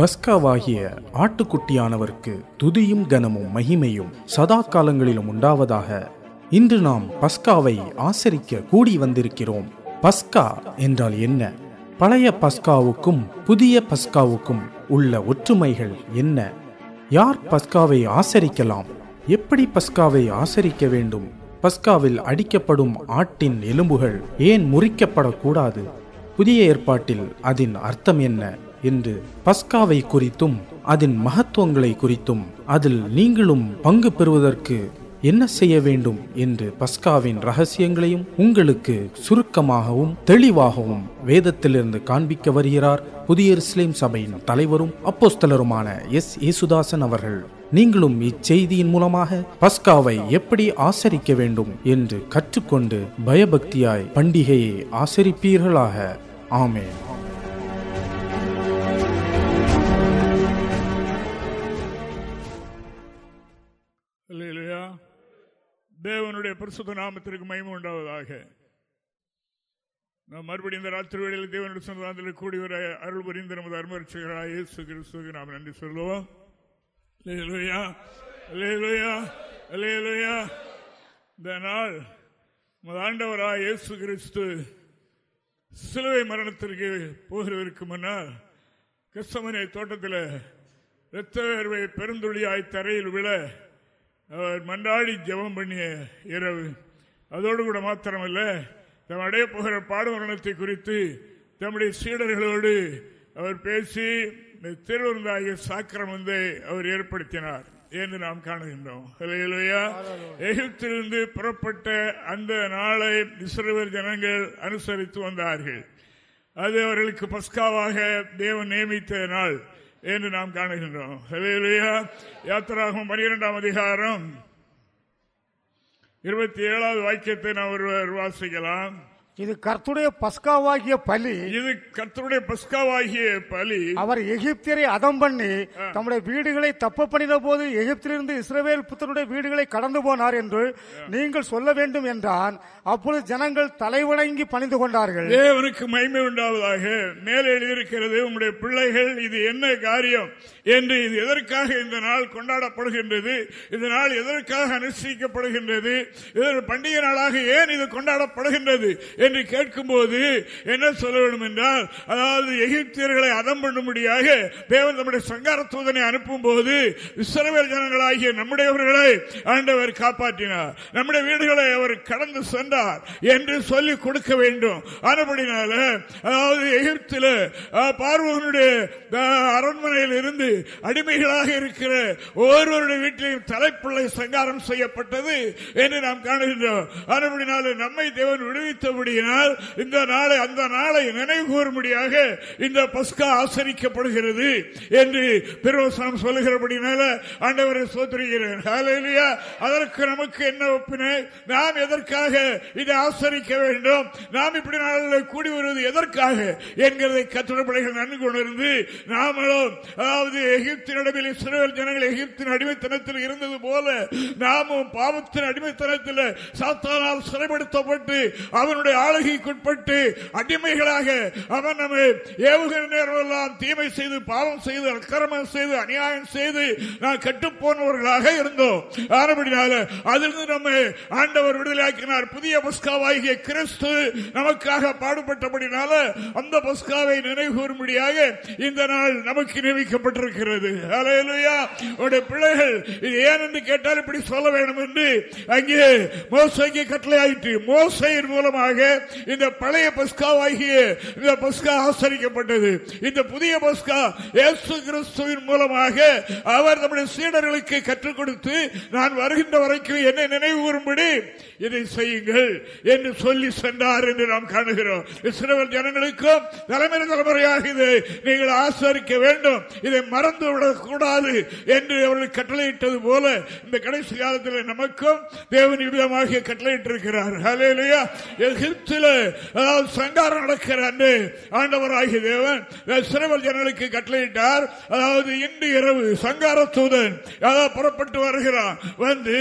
பஸ்காவாகிய ஆட்டுக்குட்டியானவருக்கு துதியும் கனமும் மகிமையும் சதா காலங்களிலும் உண்டாவதாக இன்று நாம் பஸ்காவை ஆசரிக்க கூடி வந்திருக்கிறோம். பஸ்கா என்றால் என்ன? பழைய பஸ்காவுக்கும் புதிய பஸ்காவுக்கும் உள்ள ஒற்றுமைகள் என்ன? யார் பஸ்காவை ஆசரிக்கலாம்? எப்படி பஸ்காவை ஆசரிக்க வேண்டும்? பஸ்காவில் அடிக்கப்படும் ஆட்டின் எலும்புகள் ஏன் முறிக்கப்படக்கூடாது? புதிய ஏற்பாட்டில் அதன் அர்த்தம் என்ன? என்று பஸ்காவை குறித்தும் அதன் மகத்துவங்களை குறித்தும் அதில் நீங்களும் பங்கு பெறுவதற்கு என்ன செய்ய வேண்டும் என்று பஸ்காவின் ரகசியங்களையும் உங்களுக்கு சுருக்கமாகவும் தெளிவாகவும் வேதத்திலிருந்து காண்பிக்க வருகிறார் புதிய இஸ்லேம் சபையின் தலைவரும் அப்போஸ்தலருமான எஸ். ஏசுதாசன் அவர்கள். நீங்களும் இச்செய்தியின் மூலமாக பஸ்காவை எப்படி ஆசரிக்க வேண்டும் என்று கற்றுக்கொண்டு பயபக்தியாய் பண்டிகையை ஆசரிப்பீர்களாக. ஆமேன். தேவனுடைய பரிசுத்த நாமத்திற்கு மகிமை உண்டாவதாக. நாம் மறுபடியும் இந்த ராத்திரி வேளையில் தேவனுடைய சொந்தத்தில் கூடி வர அருள் புரிந்த நமது அருமரிச்சுகிறாய் இயேசு கிறிஸ்துவுக்கு நாம் நன்றி சொல்லுவோம். அல்லேலூயா அல்லேலூயா அல்லேலூயா. இந்த நாள் நமது ஆண்டவராய் இயேசு கிறிஸ்து சிலுவை மரணத்திற்கு போகிறதற்கு முன்னால் கிறிஸ்தவனை தோட்டத்தில் இரத்த வேர்வை பெருந்துளியாய் தரையில் விழ மன்றாடி ஜெபம் பண்ணிய இரவு. அதோடு கூட மாத்திரமல்ல தம் அடைய போகிற பாடுமரணத்தை குறித்து தம்முடைய சீடர்களோடு அவர் பேசி திருவிருந்தாகிய சாக்கிரமந்தை அவர் ஏற்படுத்தினார் என்று நாம் காணுகின்றோம். எகிப்திலிருந்து புறப்பட்ட அந்த நாளை இஸ்ரவேல் ஜனங்கள் அனுசரித்து வந்தார்கள். அது அவர்களுக்கு பஸ்காவாக தேவன் நியமித்த நாள். என்று நாம் காணுகின்றோம். யாத்திராகும் பனிரெண்டாம் அதிகாரம். இருபத்தி ஏழாவது வாக்கியத்தை நாம் ஒருவர் வாசிக்கலாம். இது கர்த்துடைய பஸ்காவாகிய பலி. இது கர்த்தருடைய பஸ்காவாகிய பலி. அவர் எகிப்தியரை அதம் பண்ணி தம்முடைய வீடுகளை தப்ப பண்ணின போது எகிப்திலிருந்து இஸ்ரவேல் புத்தருடைய வீடுகளை கடந்து போனார் என்று நீங்கள் சொல்ல வேண்டும் என்றான். அப்பொழுது ஜனங்கள் தலைவணங்கி பணிந்து கொண்டார்கள். தேவனுக்கு மகிமை உண்டாவதாக. மேலே எழுதியிருக்கிறது உங்களுடைய பிள்ளைகள் இது என்ன காரியம்? என்று இது எதற்காக இந்த நாள் கொண்டாடப்படுகின்றது? இந்த நாள் எதற்காக அனுஷ்டிக்கப்படுகின்றது? பண்டிகை நாளாக ஏன் இது கொண்டாடப்படுகின்றது? என்று கேட்கும்போது என்ன சொல்ல வேண்டும் என்றால் அதாவது எகிப்தியர்களை அதம் பண்ணும்படியாக தேவன் நம்முடைய சங்கார தூதனை அனுப்பும் போது இஸ்ரவேல் ஜனங்களாகிய நம்முடையவர்களை ஆண்டவர் காப்பாற்றினார். நம்முடைய வீடுகளை அவர் கடந்து சென்றார் என்று சொல்லி கொடுக்க வேண்டும். ஆனபடினால அதாவது எகிப்தில பார்வனுடைய அரண்மனையில் இருந்து அடிமைகளாக இருக்கிற ஒவ்வொருவருடைய வீட்டிலையும் தலைப்பிள்ளை சங்காரம் செய்யப்பட்டது என்று நாம் காணுகின்றோம். ஆனபடினால நம்மை தேவன் விடுவித்தபடியினால் இந்த நாளை அந்த நாளை நினைவு கூறும்படியாக இந்த பஸ்கா ஆசரிக்கப்படுகிறது என்று பெருவசனம் சொல்லுகிறபடினால ஆண்டவரை சோதரிகிறேன் அதற்கு நமக்கு என்ன ஒப்பினை? நாம் எதற்காக இதை ஆசரிக்க வேண்டும்? நாம் இப்படி நாளில் கூடி வருவது எதற்காக என்கிறதை கத்திர பிள்ளைகள் நன்கு உணர்ந்து நாமளும் அதாவது எகிப்தின் எகிப்தினிடமில் இஸ்ரேல் ஜனங்கள் எகிப்தின் அடிமைத்தனத்தில் இருந்தது போல நாமும் பாவத்தின் அடிமைத்தனத்தில் சாத்தானால் சிறைப்படுத்தப்பட்டு அவனுடைய ஆளுகைக்குட்பட்டு அடிமைகளாக அவன் நம்மை ஏவுகிற நேரமெல்லாம் தீமை செய்து பாவம் செய்து அக்கிரமம் செய்து அநியாயம் செய்து நான் கட்டுப்போனவர்களாக இருந்தோம். ஆனபடினால அதிலிருந்து நம்மை ஆண்டவர் விடுதலையாக்கினார். புதிய பஸ்காவாகிய கிறிஸ்து நமக்காக பாடுபட்டபடினால அந்த பஸ்காவை நினைவு கூறும்படியாக இந்த நாள் நமக்கு நியமிக்கப்பட்டிருக்கிறது. உடைய பிள்ளைகள் இது ஏன் என்று கேட்டால் இப்படி சொல்ல வேண்டும் என்று அங்கே மோசைக்கு கட்டளை ஆயிற்று மோசையின் மூலமாக இந்த பழைய பஸ்காவாகிய இந்த பஸ்கா ஆசரிக்கப்பட்டது. இந்த புதிய பஸ்கா இயேசு கிறிஸ்துவின் மூலமாக அவர் நம்முடைய சீடர்களுக்கு கற்றுக் கொடுத்து நான் வருகின்ற வரைக்கும் என்னை நினைவு கூறும்படி இதை செய்யுங்கள் என்று சொல்லி சென்றார் என்று நாம் காணுகிறோம். இஸ்ரவேல் ஜனங்களுக்கும் தலைமுறை தலைமுறையாக இதை நீங்கள் ஆசரிக்க வேண்டும். இதை மறந்து விடக்கூடாது என்று அவர்கள் கட்டளையிட்டது போல இந்த கடைசி காலத்தில் நமக்கும் தேவன் விதமாக கட்டளையிட்டிருக்கிறார். எகிப்தில அதாவது சங்காரம் நடக்கிற அன்று ஆண்டவராகிய தேவன் சிறுவர் ஜனலுக்கு கட்டளையிட்டார். அதாவது இன்று இரவு சங்கார தூதன் அதாவது புறப்பட்டு வருகிறான். வந்து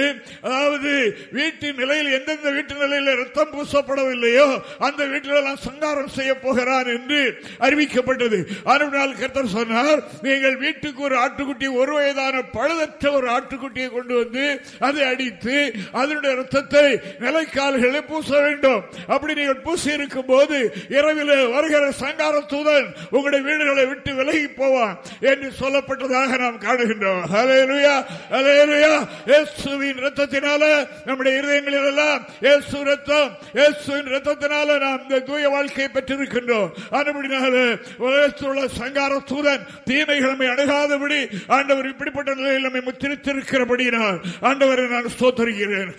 அதாவது வீட்டின் நிலையில் எந்தெந்த வீட்டு நிலையில் ரத்தம் பூசப்படவில்லையோ அந்த வீட்டிலெல்லாம் சங்காரம் செய்ய போகிறான் என்று அறிவிக்கப்பட்டது. ஆனால் கருத்தர் சொன்னார் நீங்கள் வீட்டுக்கு ஒரு ஆட்டுக்குட்டி ஒரு வயதான பழுதற்ற ஒரு ஆட்டுக்குட்டியை கொண்டு வந்து அதை அடித்து அதனுடைய ரத்தத்தை நிலைக்கால்களை பூச வேண்டும். அப்படி நீங்கள் பூசி இருக்கும் போது இரவில் வருகிற சங்கார தூதன் உங்களுடைய வீடுகளை விட்டு விலகி போவான் என்று சொல்லப்பட்டதாக நாம் காணுகின்றோம். ரத்தத்தினால நம்முடைய இருதயங்களில் எல்லாம் இயேசு ரத்தம் இயேசுவின் ரத்தத்தினால நாம் இந்த தூய வாழ்க்கையை பெற்றிருக்கின்றோம். அதுபடினால உலகத்தில் உள்ள சங்கார தூதன் நம்மை அணுகாதபடி ஆண்டவர் இப்படிப்பட்ட நிலையில் நம்மை முத்திரித்திருக்கிறபடியினால் ஆண்டவரை நான் ஸ்தோத்தரிக்கிறேன்.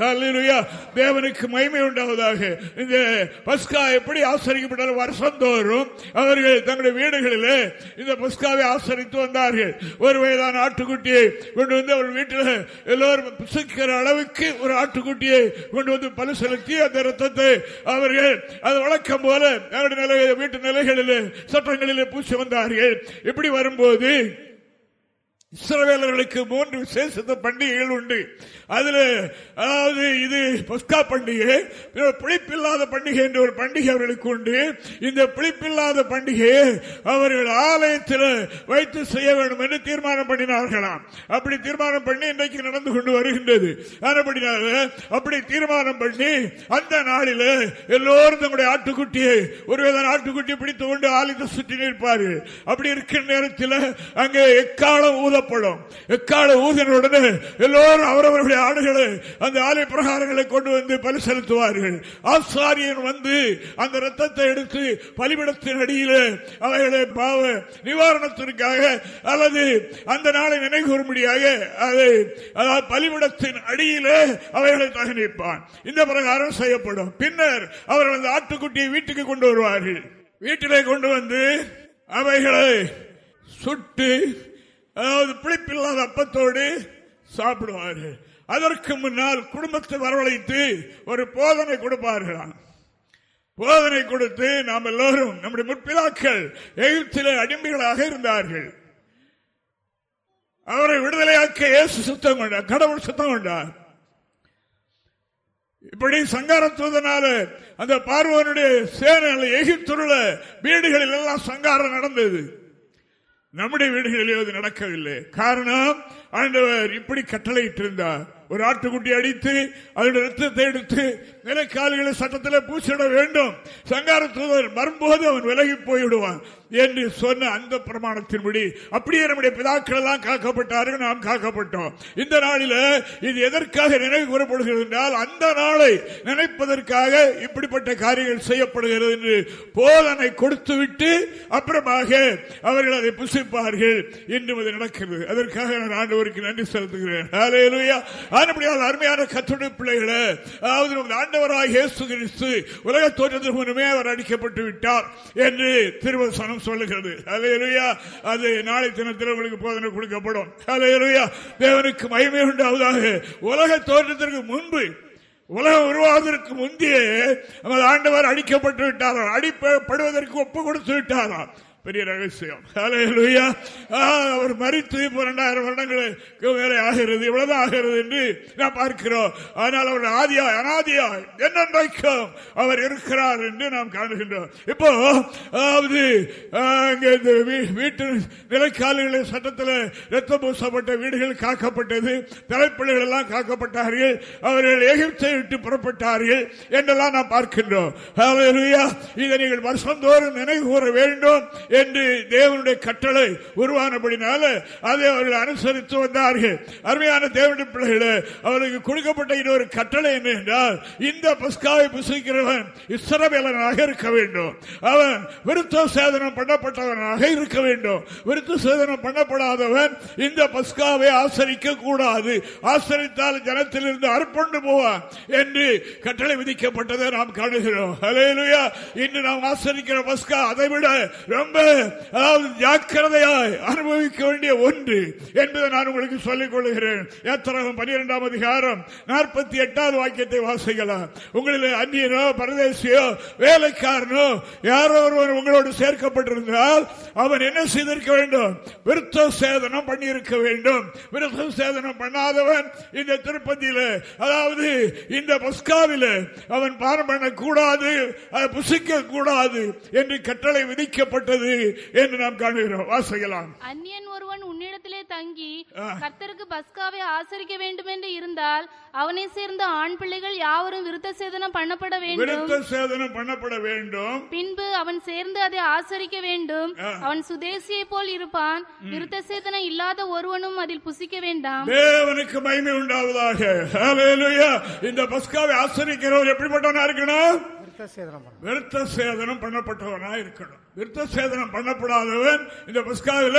தேவனுக்கு மகிமை உண்டாவதாக. இந்த பஸ்கா எப்படி ஆசரிக்கப்பட்டாலும் வருஷந்தோறும் அவர்கள் தங்களுடைய வீடுகளிலே இந்த பஸ்காவை ஆசரித்து வந்தார்கள். ஒரு வயதான ஆட்டுக்குட்டியை கொண்டு வந்து அவர் வீட்டில் எல்லோரும் புசிக்கிற அளவுக்கு ஒரு ஆட்டுக்குட்டியை கொண்டு வந்து பலு செலுத்தி அந்த ரத்தத்தை அவர்கள் அது வழக்கம் போல வீட்டு நிலைகளில் சட்டங்களிலே பூசி வந்தார்கள். இப்படி வரும்போது இஸ்ரவேலர்களுக்கு மூன்று விசேஷத்த பண்டிகைகள் உண்டு. அதுல அதாவது இது பஸ்கா பண்டிகை பிழைப்பில்லாத பண்டிகை என்ற ஒரு பண்டிகை அவர்களுக்கு உண்டு. இந்த பிழைப்பில்லாத பண்டிகையை அவர்கள் ஆலயத்தில் வைத்து செய்ய வேண்டும் என்று தீர்மானம் பண்ணினார்களாம். அப்படி தீர்மானம் பண்ணி இன்றைக்கு நடந்து கொண்டு வருகின்றது. அப்படி தீர்மானம் பண்ணி அந்த நாளில் எல்லோரும் தங்களுடைய ஆட்டுக்குட்டியை ஒருவேளை ஆட்டுக்குட்டி பிடித்து கொண்டு ஆலயத்தை சுற்றி நிற்பாரு அப்படி இருக்கிற நேரத்தில் அங்கே எக்காலம் ஊதப்படும். எக்கால ஊதினுடனே எல்லோரும் அவரவர்களுடைய ஆடுகளை அந்த ஆலை பிரகாரங்களை கொண்டு வந்து பலி செலுத்துவார்கள். ஆசாரியன் வந்து அந்த ரத்தத்தை எடுத்து பலிபிடத்தின் அடியில் அவைகளை பாவ நிவாரணத்திற்காக அல்லது அந்த நாளை நினைகூறும்படியாக அதை அதாவது பலிபிடத்தின் அடியில் அவைகளை தகனிப்பான். இந்த பிரகாரம் செய்யப்படும். பின்னர் அவர்கள் அந்த ஆட்டுக்குட்டியை வீட்டுக்கு கொண்டு வருவார்கள். வீட்டிலே கொண்டு வந்து அவைகளை சுட்டு அதாவது பிடிப்பில்லாத அப்பத்தோடு சாப்பிடுவார்கள். அதற்கு முன்னால் குடும்பத்தை வரவழைத்து ஒரு போதனை கொடுப்பார்களாம். போதனை கொடுத்து நாம் எல்லோரும் நம்முடைய முற்பிலாக்கள் எகிப்தில அடிமைகளாக இருந்தார்கள். அவரை விடுதலையாக்க இயேசு சுத்தம் கொண்டார் கடவுள் சுத்தம் கொண்டார். இப்படி சங்காரத்துவதனால அந்த பார்வனுடைய சேனல் எகிப்துள்ள வீடுகளில் எல்லாம் சங்காரம் நடந்தது. நம்முடைய வீடுகளிலே அது நடக்கவில்லை. காரணம் ஆண்டவர் இப்படி கட்டளையிட்டிருந்தார். ஒரு ஆட்டுக்குட்டி அடித்து அதனுடைய ரத்தத்தை எடுத்து நிலக்கால்களை சட்டத்தில் பூச்சிட வேண்டும். சங்கார வரும்போது அவன் விலகி போய்விடுவான் என்று சொன்ன அந்த பிரமாணத்தின்படி. அப்படியே நம்முடைய பிதாக்கள் எல்லாம் காக்கப்பட்டார்கள் நாம் காக்கப்பட்டோம். இந்த நாளில் இது எதற்காக நினைவு கூறப்படுகிறது என்றால் அந்த நாளை நினைப்பதற்காக இப்படிப்பட்ட காரியங்கள் செய்யப்படுகிறது என்று போதனை கொடுத்துவிட்டு அப்புறமாக அவர்கள் அதை புசிப்பார்கள் என்று அது நடக்கிறது. அதற்காக நான் ஆண்டவருக்கு நன்றி செலுத்துகிறேன். அருமையான கற்றுடைய பிள்ளைகளை அதாவது ஆண்டவராக இயேசு கிறிஸ்து உலக தோற்றத்திற்கு முன்னமே அவர் அடிக்கப்பட்டு விட்டார் என்று திருவசனம் சொல்லுகிறது. அலையலுயா அது நாளை தினத்தில் உங்களுக்கு போதனை கொடுக்கப்படும். அலையலுயா தேவனுக்கு மயமே உண்டாவதாக. உலக தோற்றத்திற்கு முன்பு உலகம் உருவாவதற்கு முந்தையே நமது ஆண்டவர் அடிக்கப்பட்டு விட்டாராம். அடிப்படுவதற்கு ஒப்பு கொடுத்து விட்டாராம். பெரிய ரகசியம். அவர் மறித்து இரண்டாயிரம் வருடங்களுக்கு மேலே ஆகிறது இவ்வளவுதான் ஆகிறது என்று நாம் பார்க்கிறோம். ஆனால் அவர் ஆதியா அனாதியா என்னென்றைக்கும் அவர் இருக்கிறார் என்று நாம் காணுகின்றோம். இப்போ அதாவது இந்த வீட்டு நிலைக்காலிகளின் சட்டத்தில் ரத்தம் பூசப்பட்ட வீடுகள் காக்கப்பட்டது தலைப்பிள்ளைகள் எல்லாம் காக்கப்பட்டார்கள் அவர்கள் எகிப்தை விட்டு புறப்பட்டார்கள் என்றெல்லாம் நாம் பார்க்கின்றோம். இதை நீங்கள் வருஷந்தோறும் நினைவு கூற வேண்டும். என்று தேவனுடைய கட்டளை உருவானபடினால அதை அவர்கள் அனுசரித்து வந்தார்கள். அருமையான தேவனுடைய பிள்ளைகளே அவருக்கு கொடுக்கப்பட்ட இன்னொரு கட்டளை என்ன என்றால் இந்த பஸ்காவை புசிக்கிறவன் இஸ்ரவேலனாக இருக்க வேண்டும். அவன் விருத்த சேதனம் பண்ணப்பட்டவனாக இருக்க வேண்டும். விருத்த சேதனம் பண்ணப்படாதவன் இந்த பஸ்காவை ஆசரிக்க கூடாது ஆசரித்தால் ஜனத்திலிருந்து அர்ப்பண்டு போவான் என்று கட்டளை விதிக்கப்பட்டதை நாம் காணுகிறோம். இன்று நாம் ஆசரிக்கிற பஸ்கா அதை விட ரொம்ப அதாவது ஜாக்கிரதையாய் அனுபவிக்க வேண்டிய ஒன்று என்பதை நான் உங்களுக்கு சொல்லிக் கொள்கிறேன். ஏத்தரகம் பனிரெண்டாம் அதிகாரம் நாற்பத்தி எட்டாவது வாக்கியத்தை வாசிக்கலாம். உங்களில் அந்நியனோ பரதேசியோ வேலைக்காரனோ யாரோ ஒருவர் உங்களோடு சேர்க்கப்பட்டிருந்தால் அவன் என்ன செய்திருக்க வேண்டும்? விருத்த சேதனம் பண்ணியிருக்க வேண்டும். விருத்த சேதனம் பண்ணாதவன் இந்த திருப்பதியில அதாவது இந்த பஸ்காவில அவன் பானம் பண்ணக்கூடாது அதை புசிக்க கூடாது என்று கட்டளை விதிக்கப்பட்டது. என்று நாம் காணுகிறோம். வாசிக்கலாம். அந்நியன் ஒருவன் உன்னிடத்திலே தங்கி. கர்த்தருக்கு பஸ்காவை ஆசரிக்க வேண்டும் என்று இருந்தால் அவனை சேர்ந்த ஆண் பிள்ளைகள் யாவரும் விருத்த சேதனம் பண்ணப்பட வேண்டும். விருத்த சேதனம் பண்ணப்பட வேண்டும். பின்பு அவன் சேர்ந்து அதை ஆசரிக்க வேண்டும். அவன் சுதேசியை போல் இருப்பான். விருத்த சேதனம் இல்லாத ஒருவனும் அதில் புசிக்க வேண்டாம். தேவனுக்கு மகிமை உண்டாவதாக. ஹalleluya. இந்த பஸ்காவை ஆசரிக்கிறவர் எப்படிப்பட்டவனா இருக்கணும். விருத்த சேதனம் பண்ணப்பட்டவனா இருக்கணும். விருத்த சேதனம் பண்ணப்படாதவன் இந்த பஸ்காவில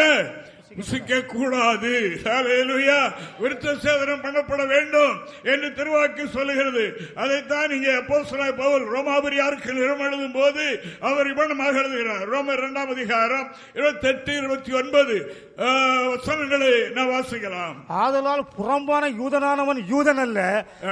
புசிக்க கூடாது. விருத்த சேதனம் பண்ணப்பட வேண்டும் என்று திருவாக்கு சொல்லுகிறது. அதைத்தான் இங்கே அப்போஸ்தலனாகிய பவுல் ரோமாபுரியாருக்கு நிறம் எழுதும் போது அவர் இவ்வளமாக எழுதுகிறார். ரோமர் இரண்டாம் அதிகாரம் இருபத்தி எட்டு இருபத்தி ஒன்பது. வசனங்களை நான் வாசிக்கலாம். ஆதலால் புறம்பான யூதனானவன் யூதன் அல்ல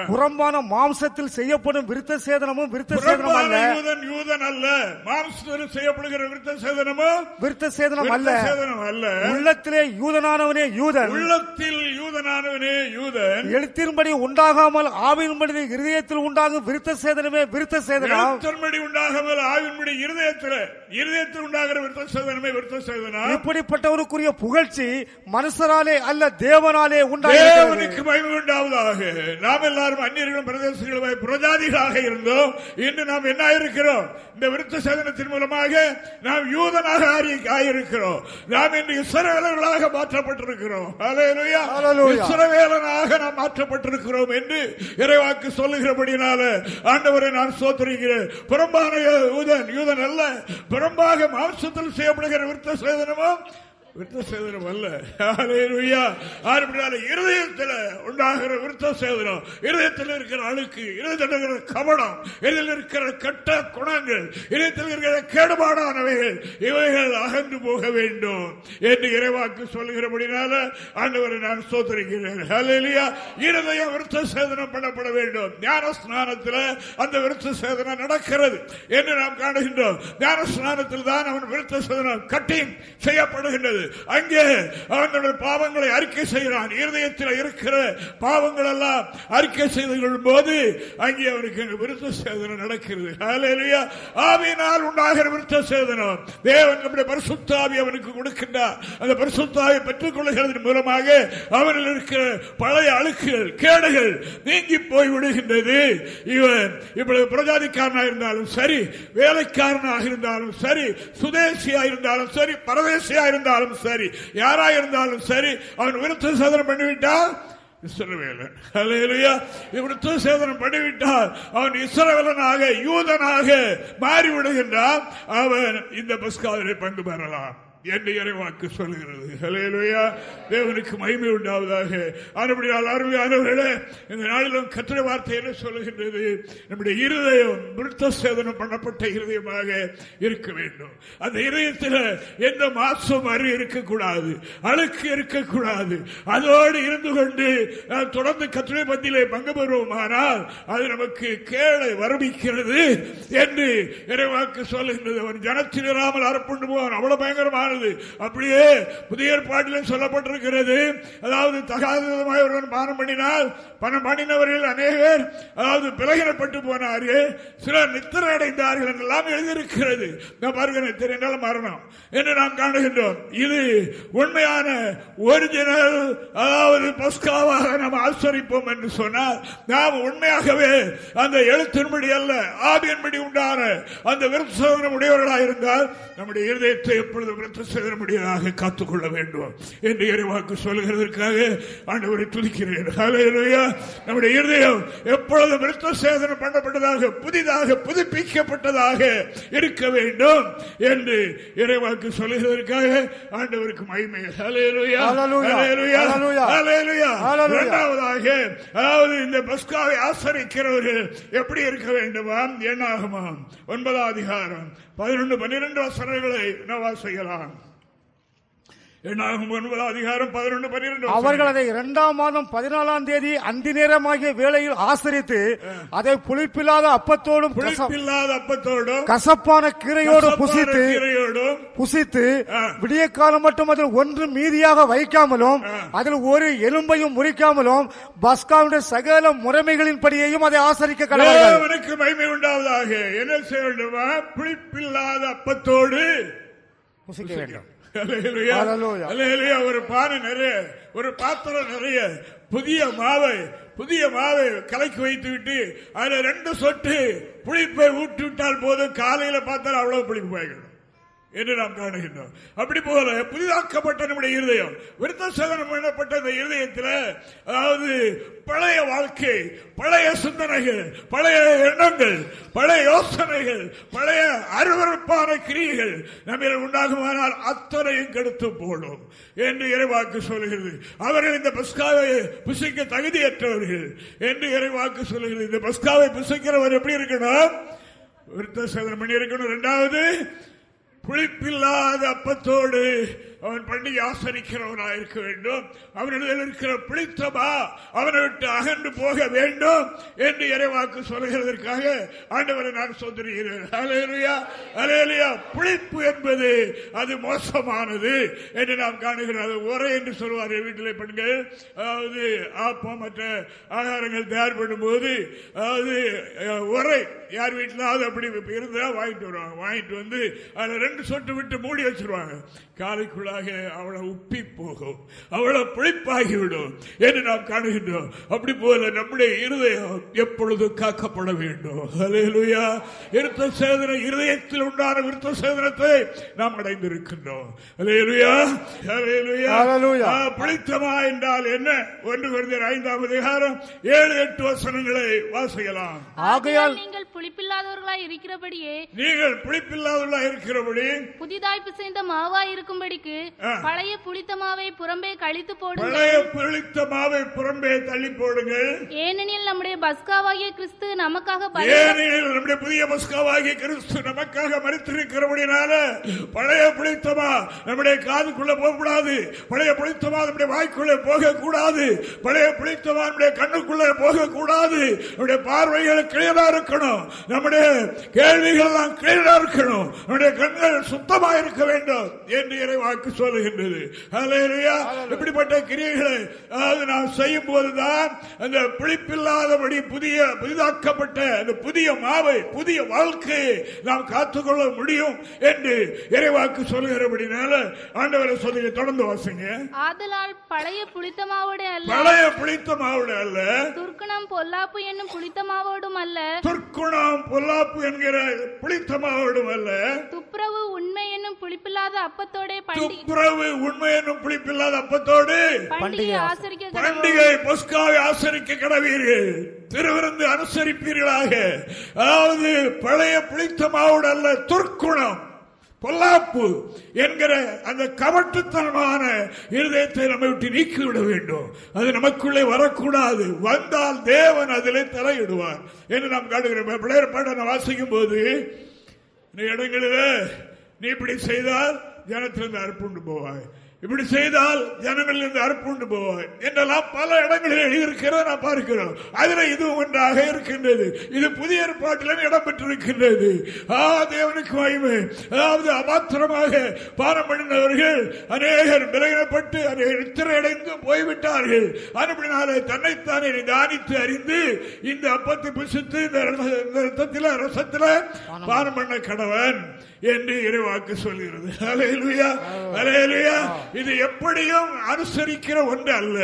புறம்பான மாம்சத்தில் செய்யப்படும் விருத்த சேதனமும் விருத்த சேதனம் யூதன் யூதன் அல்ல. மாம்சத்தில் செய்யப்படுகிற விருத்த சேதனமோ விருத்த சேதனம் அல்ல. சேதனம் அல்ல. உள்ளத்திலே யூதனானவனே யூதன். உள்ளத்தில் யூதனானவனே யூதன். எழுத்தின்படி உண்டாகாமல் ஆவியின்படி இருதயத்தில் உண்டாகும் விருத்த சேதனமே விருத்த சேதனம். எழுத்தன்படி உண்டாகாமல் ஆவின்படி இருதயத்தில் இருதயத்தில் உண்டாகிற விருத்த சேதனமே விருத்த சேதனம். இப்படிப்பட்டவருக்குரிய புகழ்ச்சி மனுஷராலே அல்ல தேவனாலே உண்டாகிறது. தேவனுக்கு மகிமை உண்டாவதாக. நாம் எல்லாரும் அந்நியர்களும் பிரதேசங்களும் புரஜாதிகளாக இருந்தோம். இன்று நாம் என்ன இருக்கிறோம் இந்த விருத்த சேதனத்தின் மூலமாக நாம் யூதனாக ஆகியிருக்கிறோம் நாம் இன்று இஸ்ரவேலர்களாக மாற்றப்பட்டிருக்கிறோம். இஸ்ரவேலனாக நாம் மாற்றப்பட்டிருக்கிறோம் என்று இறைவாக்கு சொல்லுகிறபடினால ஆண்டவரை நான் சோத்தரிக்கிறேன் புறம்பான யூதன் யூதன் அல்ல புறம்பாக மாம்சத்தில் செய்யப்படுகிற விருத்த சேதனமோ விருத்த சேதனம் அல்ல. ஹalleluya. ஆறுபடியால இருதயத்தில் உண்டாகிற விருத்த சேதனம். இருதயத்தில் இருக்கிற அழுக்கு இருதயத்தில் இருக்கிற கவனம் இதில் இருக்கிற கெட்ட குணங்கள் இதயத்தில் இருக்கிற கேடுபாடானவைகள் இவைகள் அகன்று போக வேண்டும் என்று இறைவாக்கு சொல்லுகிறபடினால ஆண்டவரை நான் சோதரிக்கிறேன் ஹalleluya. இருதயம் விருத்த சேதனம் பண்ணப்பட வேண்டும். ஞான ஸ்நானத்தில் அந்த விருத்த சேதனம் நடக்கிறது என்று நாம் காணுகின்றோம். ஞான ஸ்நானத்தில் தான் அவன் விருத்த சேதனம் கட்டிங் செய்யப்படுகின்றது. இருக்கிறது அங்கே அவனுடைய பாவங்களை அறிக்கை செய்கிறான். இருதயத்தில் இருக்கிற பாவங்கள் எல்லாம் அறிக்கை செய்து கொள்ளும் போது அங்கே அவனுக்கு விருத்த சேதனம் நடக்கிறது. ஆவியினால் உண்டாகிற விருத்த சேதனம். தேவன் நம்முடைய பரிசுத்தாவி அவனுக்கு கொடுக்கின்றார். அந்த பரிசுத்தாவை பெற்றுக் கொள்ளுகிறதன் மூலமாக அவனில் இருக்கிற பழைய அழுக்குகள் கேடுகள் நீங்கி போய் விடுகின்றது. இவன் இப்பொழுது பிரஜாதிக்காரனாக இருந்தாலும் சரி வேலைக்காரனாக இருந்தாலும் சரி சுதேசியா இருந்தாலும் சரி பரதேசியா இருந்தாலும் சரி யாரா இருந்தாலும் சரி அவன் விருத்த சேதனம் பண்ணிவிட்டால் இஸ்ரவேலன். விருத்த சேதனம் பண்ணிவிட்டால் அவன் இஸ்ரவேலனாக யூதனாக மாறிவிடுகின்றான். அவன் இந்த பஸ்காவிலே பங்கு பெறலாம். என்று இறைவாக்கு சொல்லுகிறது. ஹலேலுயா தேவனுக்கு மகிமை உண்டாவதாக. ஆனபடியால் அருமையானவர்களே இந்த நாளிலும் கத்திர வார்த்தை என்ன சொல்லுகின்றது? நம்முடைய இருதயம் விருத்த சேதனம் பண்ணப்பட்ட இருதயமாக இருக்க வேண்டும். அந்த இருதயத்தில் எந்த மாசம் அறி இருக்கக்கூடாது. அழுக்கு இருக்கக்கூடாது. அதோடு இருந்து கொண்டு நாம் தொடர்ந்து கத்திரை பந்தியிலே பங்கு பெறுவோமானால் அது நமக்கு கேளை வரமிக்கிறது என்று இறைவாக்கு சொல்லுகின்றது. அவன் ஜனத்தில் இராமல் அறப்புண்டு போவான். அவ்வளவு பயங்கரமானது அப்படியே புதிய ஏற்பாட்டிலும் சொல்லப்பட்டிருக்கிறது. அதாவது தகாத விதமாக ஒருவன் பானம் பண்ணினால் பணம் பண்ணினவர்கள் அநேகர் அதாவது பிளகினப்பட்டு போனார்கள். சிலர் நித்திரை அடைந்தார்கள் என்றெல்லாம் எழுதியிருக்கிறது. நான் பாருங்க நித்திரை என்றால் மரணம் என்று நாம் காணுகின்றோம். இது உண்மையான ஒரிஜினல் அதாவது பஸ்காவாக நாம் ஆசரிப்போம் என்று சொன்னால் நாம் உண்மையாகவே அந்த எழுத்தின்படி அல்ல ஆவியின்படி உண்டான அந்த விருத்தசோதனம் உடையவர்களாக இருந்தால் நம்முடைய இருதயத்தை எப்பொழுது விருத்த சேதனமுடியதாக காத்துக்கொள்ள வேண்டும். என்று இறைவாக்கு சொல்கிறதற்காக ஆண்டவரை துதிக்கிறேன். நம்முடைய இருதயம் எப்பொழுதும் விருத்த சேதனம் பண்ணப்பட்டதாக புதிதாக புதுப்பிக்கப்பட்டதாக இருக்க வேண்டும் என்று இறைவாக்கு சொல்கிறதற்காக ஆண்டவருக்கு மகிமை. இரண்டாவதாக அதாவது இந்த பஸ்காவை ஆசரிக்கிறவர்கள் எப்படி இருக்க வேண்டுமா என்னாகுமா ஒன்பதாம் அதிகாரம் பதினொன்று பன்னிரண்டு வசனங்களை என்னவா செய்யலாம் அதிகாரம் பதினொன்று பன்னிரண்டு அவர்கள் அதை இரண்டாம் மாதம் பதினாலாம் தேதி அந்தி நேரமாகிய வேளையில் ஆசரித்து அதை புளிப்பில்லாத அப்பத்தோடும் புளிப்பில்லாத அப்பத்தோடும் கசப்பான கீரையோடு புசித்து புசித்து. விடிய காலம் மட்டும் அதில் ஒன்று மீதியாக வைக்காமலும் அதில் ஒரு எலும்பையும் முறிக்காமலும் பஸ்காவுடைய சகல முறைமைகளின்படியையும் அதை ஆசரிக்க கடவுள் தேவனுக்கு மகிமை உண்டாவதாக. என்ன செய்ய வேண்டுமா? புளிப்பில்லாத அப்பத்தோடு புசிக்க வேண்டும். ஒரு பானை நிறைய ஒரு பாத்திரம் நிறைய புதிய மாவை புதிய மாவை கலக்கி வைத்து விட்டு அதுல ரெண்டு சொட்டு புளிப்பை ஊட்டி விட்டால் போதும். காலையில பார்த்தால் அவ்வளவு புளிப்பு பாய்க்கணும் என்று நாம் காணுகின்றோம். அப்படி போல புதிதாக்கப்பட்ட நம்முடைய இருதயம் விருத்த சோதனம் பண்ணப்பட்ட இந்த இருதயத்தில் அதாவது பழைய வாழ்க்கை பழைய சிந்தனைகள் பழைய எண்ணங்கள் பழைய யோசனைகள் பழைய அருவறுப்பான கிரியைகள் நம்ம உண்டாகுமானால் அத்தனையும் கெடுத்து போடும் என்று இறைவாக்கு சொல்கிறது அவர்கள் இந்த பஸ்காவை புசிக்க தகுதியற்றவர்கள் என்று இறைவாக்கு சொல்கிறது இந்த பஸ்காவை புசிக்கிறவர் எப்படி இருக்கணும்? விருத்த சோதனம் பண்ணி இருக்கணும் இரண்டாவது புளிப்பில்லாத அப்பத்தோடு அவன் பண்ணி ஆசரிக்கிறவனாக இருக்க வேண்டும். அவனிடத்தில் இருக்கிற பிடித்தமா அவனை விட்டு அகன்று போக வேண்டும் என்று இறைவாக்கு சொல்கிறதற்காக ஆண்டவரை நான் சொல்கிறேன் அலேலியா அலையலையா புளிப்பு என்பது அது மோசமானது என்று நாம் காணுகிறோம். அது உரை என்று சொல்வார். வீட்டில் பெண்கள் அதாவது ஆப்பம் மற்ற ஆகாரங்கள் தயார் பண்ணும்போது அதாவது உரை. யார் வீட்டிலாவது அப்படி இருந்தா வாங்கிட்டு வருவாங்க. வாங்கிட்டு வந்து அதில் ரெண்டு சொட்டு விட்டு மூடி வச்சிருவாங்க. காலைக்குள்ளாக அவளை உப்பி போகும். அவளை புளிப்பாகிவிடும் என்று நாம் காணுகின்றோம். அப்படி போல நம்முடைய இருதயம் எப்பொழுதும் காக்கப்பட வேண்டும். ஹalleluya இருத்த சேதன இருதயத்தில் உண்டான விருத்த சேதனத்தை நாம் அடைந்திருக்கின்றோம். ஹalleluya ஹalleluya ஹalleluya. ஆ, புளித்தமா என்றால் என்ன? ஒன்று குறைந்தர் ஐந்தாம் அதிகாரம் ஏழு எட்டு வசனங்களை வாசிக்கலாம். ஆகையால் நீங்கள் புளிப்பில்லாதவர்களாய் இருக்கிறபடியே நீங்கள் புளிப்பில்லாதவர்களா இருக்கிறபடி புதிதாய் பிசைந்த மாவாய் இருக்கும்படிக்கு. பழைய புளித்த மாவை புறம்பே கழித்து போடுங்கள். பழைய புளித்த மாவை புறம்பே தள்ளி போடுங்கள். ஏனெனில் நம்முடைய பஸ்காவாகிய கிறிஸ்து நமக்காக ஏனெனில் நம்முடைய புதிய மஸ்காவாகிய கிறிஸ்து நமக்காக மறித்திருக்கிறபடினால பழைய புளித்தமா நம்முடைய காதுக்குள்ள போகக்கூடாது. பழைய புளித்தமா நம்முடைய வாய்க்குள்ளே போகக்கூடாது. பழைய புளித்தமா நம்முடைய கண்ணுக்குள்ளே போகக்கூடாது. நம்முடைய பார்வைகள் கிளியரா இருக்கணும். நம்முடைய கேள்விகள் எல்லாம் கிளியரா இருக்கணும். நம்முடைய கண்கள் சுத்தமா இருக்க வேண்டும் என்று இறைவாக்கு சொல்லுகின்றது. ஹalleluya. இப்படிப்பட்ட கிரியைகளை அதாவது நாம் செய்யும் போதுதான் அந்த பிழிப்பில்லாதபடி புதிய புதிதாக்கப்பட்ட அந்த புதிய மாவை புதிய வாழ்க்கையை நாம் காத்துக்கொள்ள முடியும் என்று இறைவாக்கு சொல்லுகிறபடினால ஆண்டவரை சொல்லுங்க தொடர்ந்து வாசிங்க. ஆதலால் பழைய புளித்த மாவோடு அல்ல பழைய புளித்த மாவுட அல்ல துர்க்கணம் பொல்லாப்பு என்னும் புளித்த மாவோடும் அல்ல துர்க்குணம் பொல்லாப்பு என்கிற புளித்த மாவோடும் அல்ல புளிப்பில்லாத அப்பத்தோட துப்புரவு உண்மை என்னும் புளிப்பில்லாத அப்பத்தோடு பண்டிகை ஆசரிக்க கடவுள். பண்டிகை பஸ்காவை ஆசரிக்க கடவீர்கள். திருவிருந்து அனுசரிப்பீர்களாக. அதாவது பழைய புளித்த மாவோடு அல்ல துர்க்குணம் பொல்லாப்பு என்கிற அந்த கவட்டுத்தனமான இருதயத்தை நம்மை விட்டு நீக்கிவிட வேண்டும். அது நமக்குள்ளே வரக்கூடாது. வந்தால் தேவன் அதிலே தலையிடுவார் என்று நாம் காட்டுகிறோம். பிள்ளையர் பாட வாசிக்கும் போது இந்த இடங்களில் நீ இப்படி செய்தால் ஜனத்திலிருந்து அறுப்புண்டு போவாய். இப்படி செய்தால் ஜனங்களிலிருந்து அறுப்புண்டு போவாய். என்றெல்லாம் பல இடங்களில் எழுதியிருக்கிறத நான் பார்க்கிறோம். அதுல இது ஒன்றாக இருக்கின்றது. இது புதிய ஏற்பாட்டிலும் இடம்பெற்றிருக்கின்றது. ஆ தேவனுக்கு மகிமை. அதாவது அபாத்திரமாக பாரம் பண்ணினவர்கள் அநேகர் விலகினப்பட்டு அநேகர் நித்திரையடைந்து போய்விட்டார்கள். அப்படினாலே தன்னைத்தானே நிதானித்து அறிந்து இந்த அப்பத்தை புசித்து இந்த ரத்தத்தில ரசத்தில பானம் பண்ண கடவன். என்று இறைவாக்கு சொல்கிறது. அலையலுயா அலையலுயா இது எப்படியும் அனுசரிக்கிற ஒன்று அல்ல.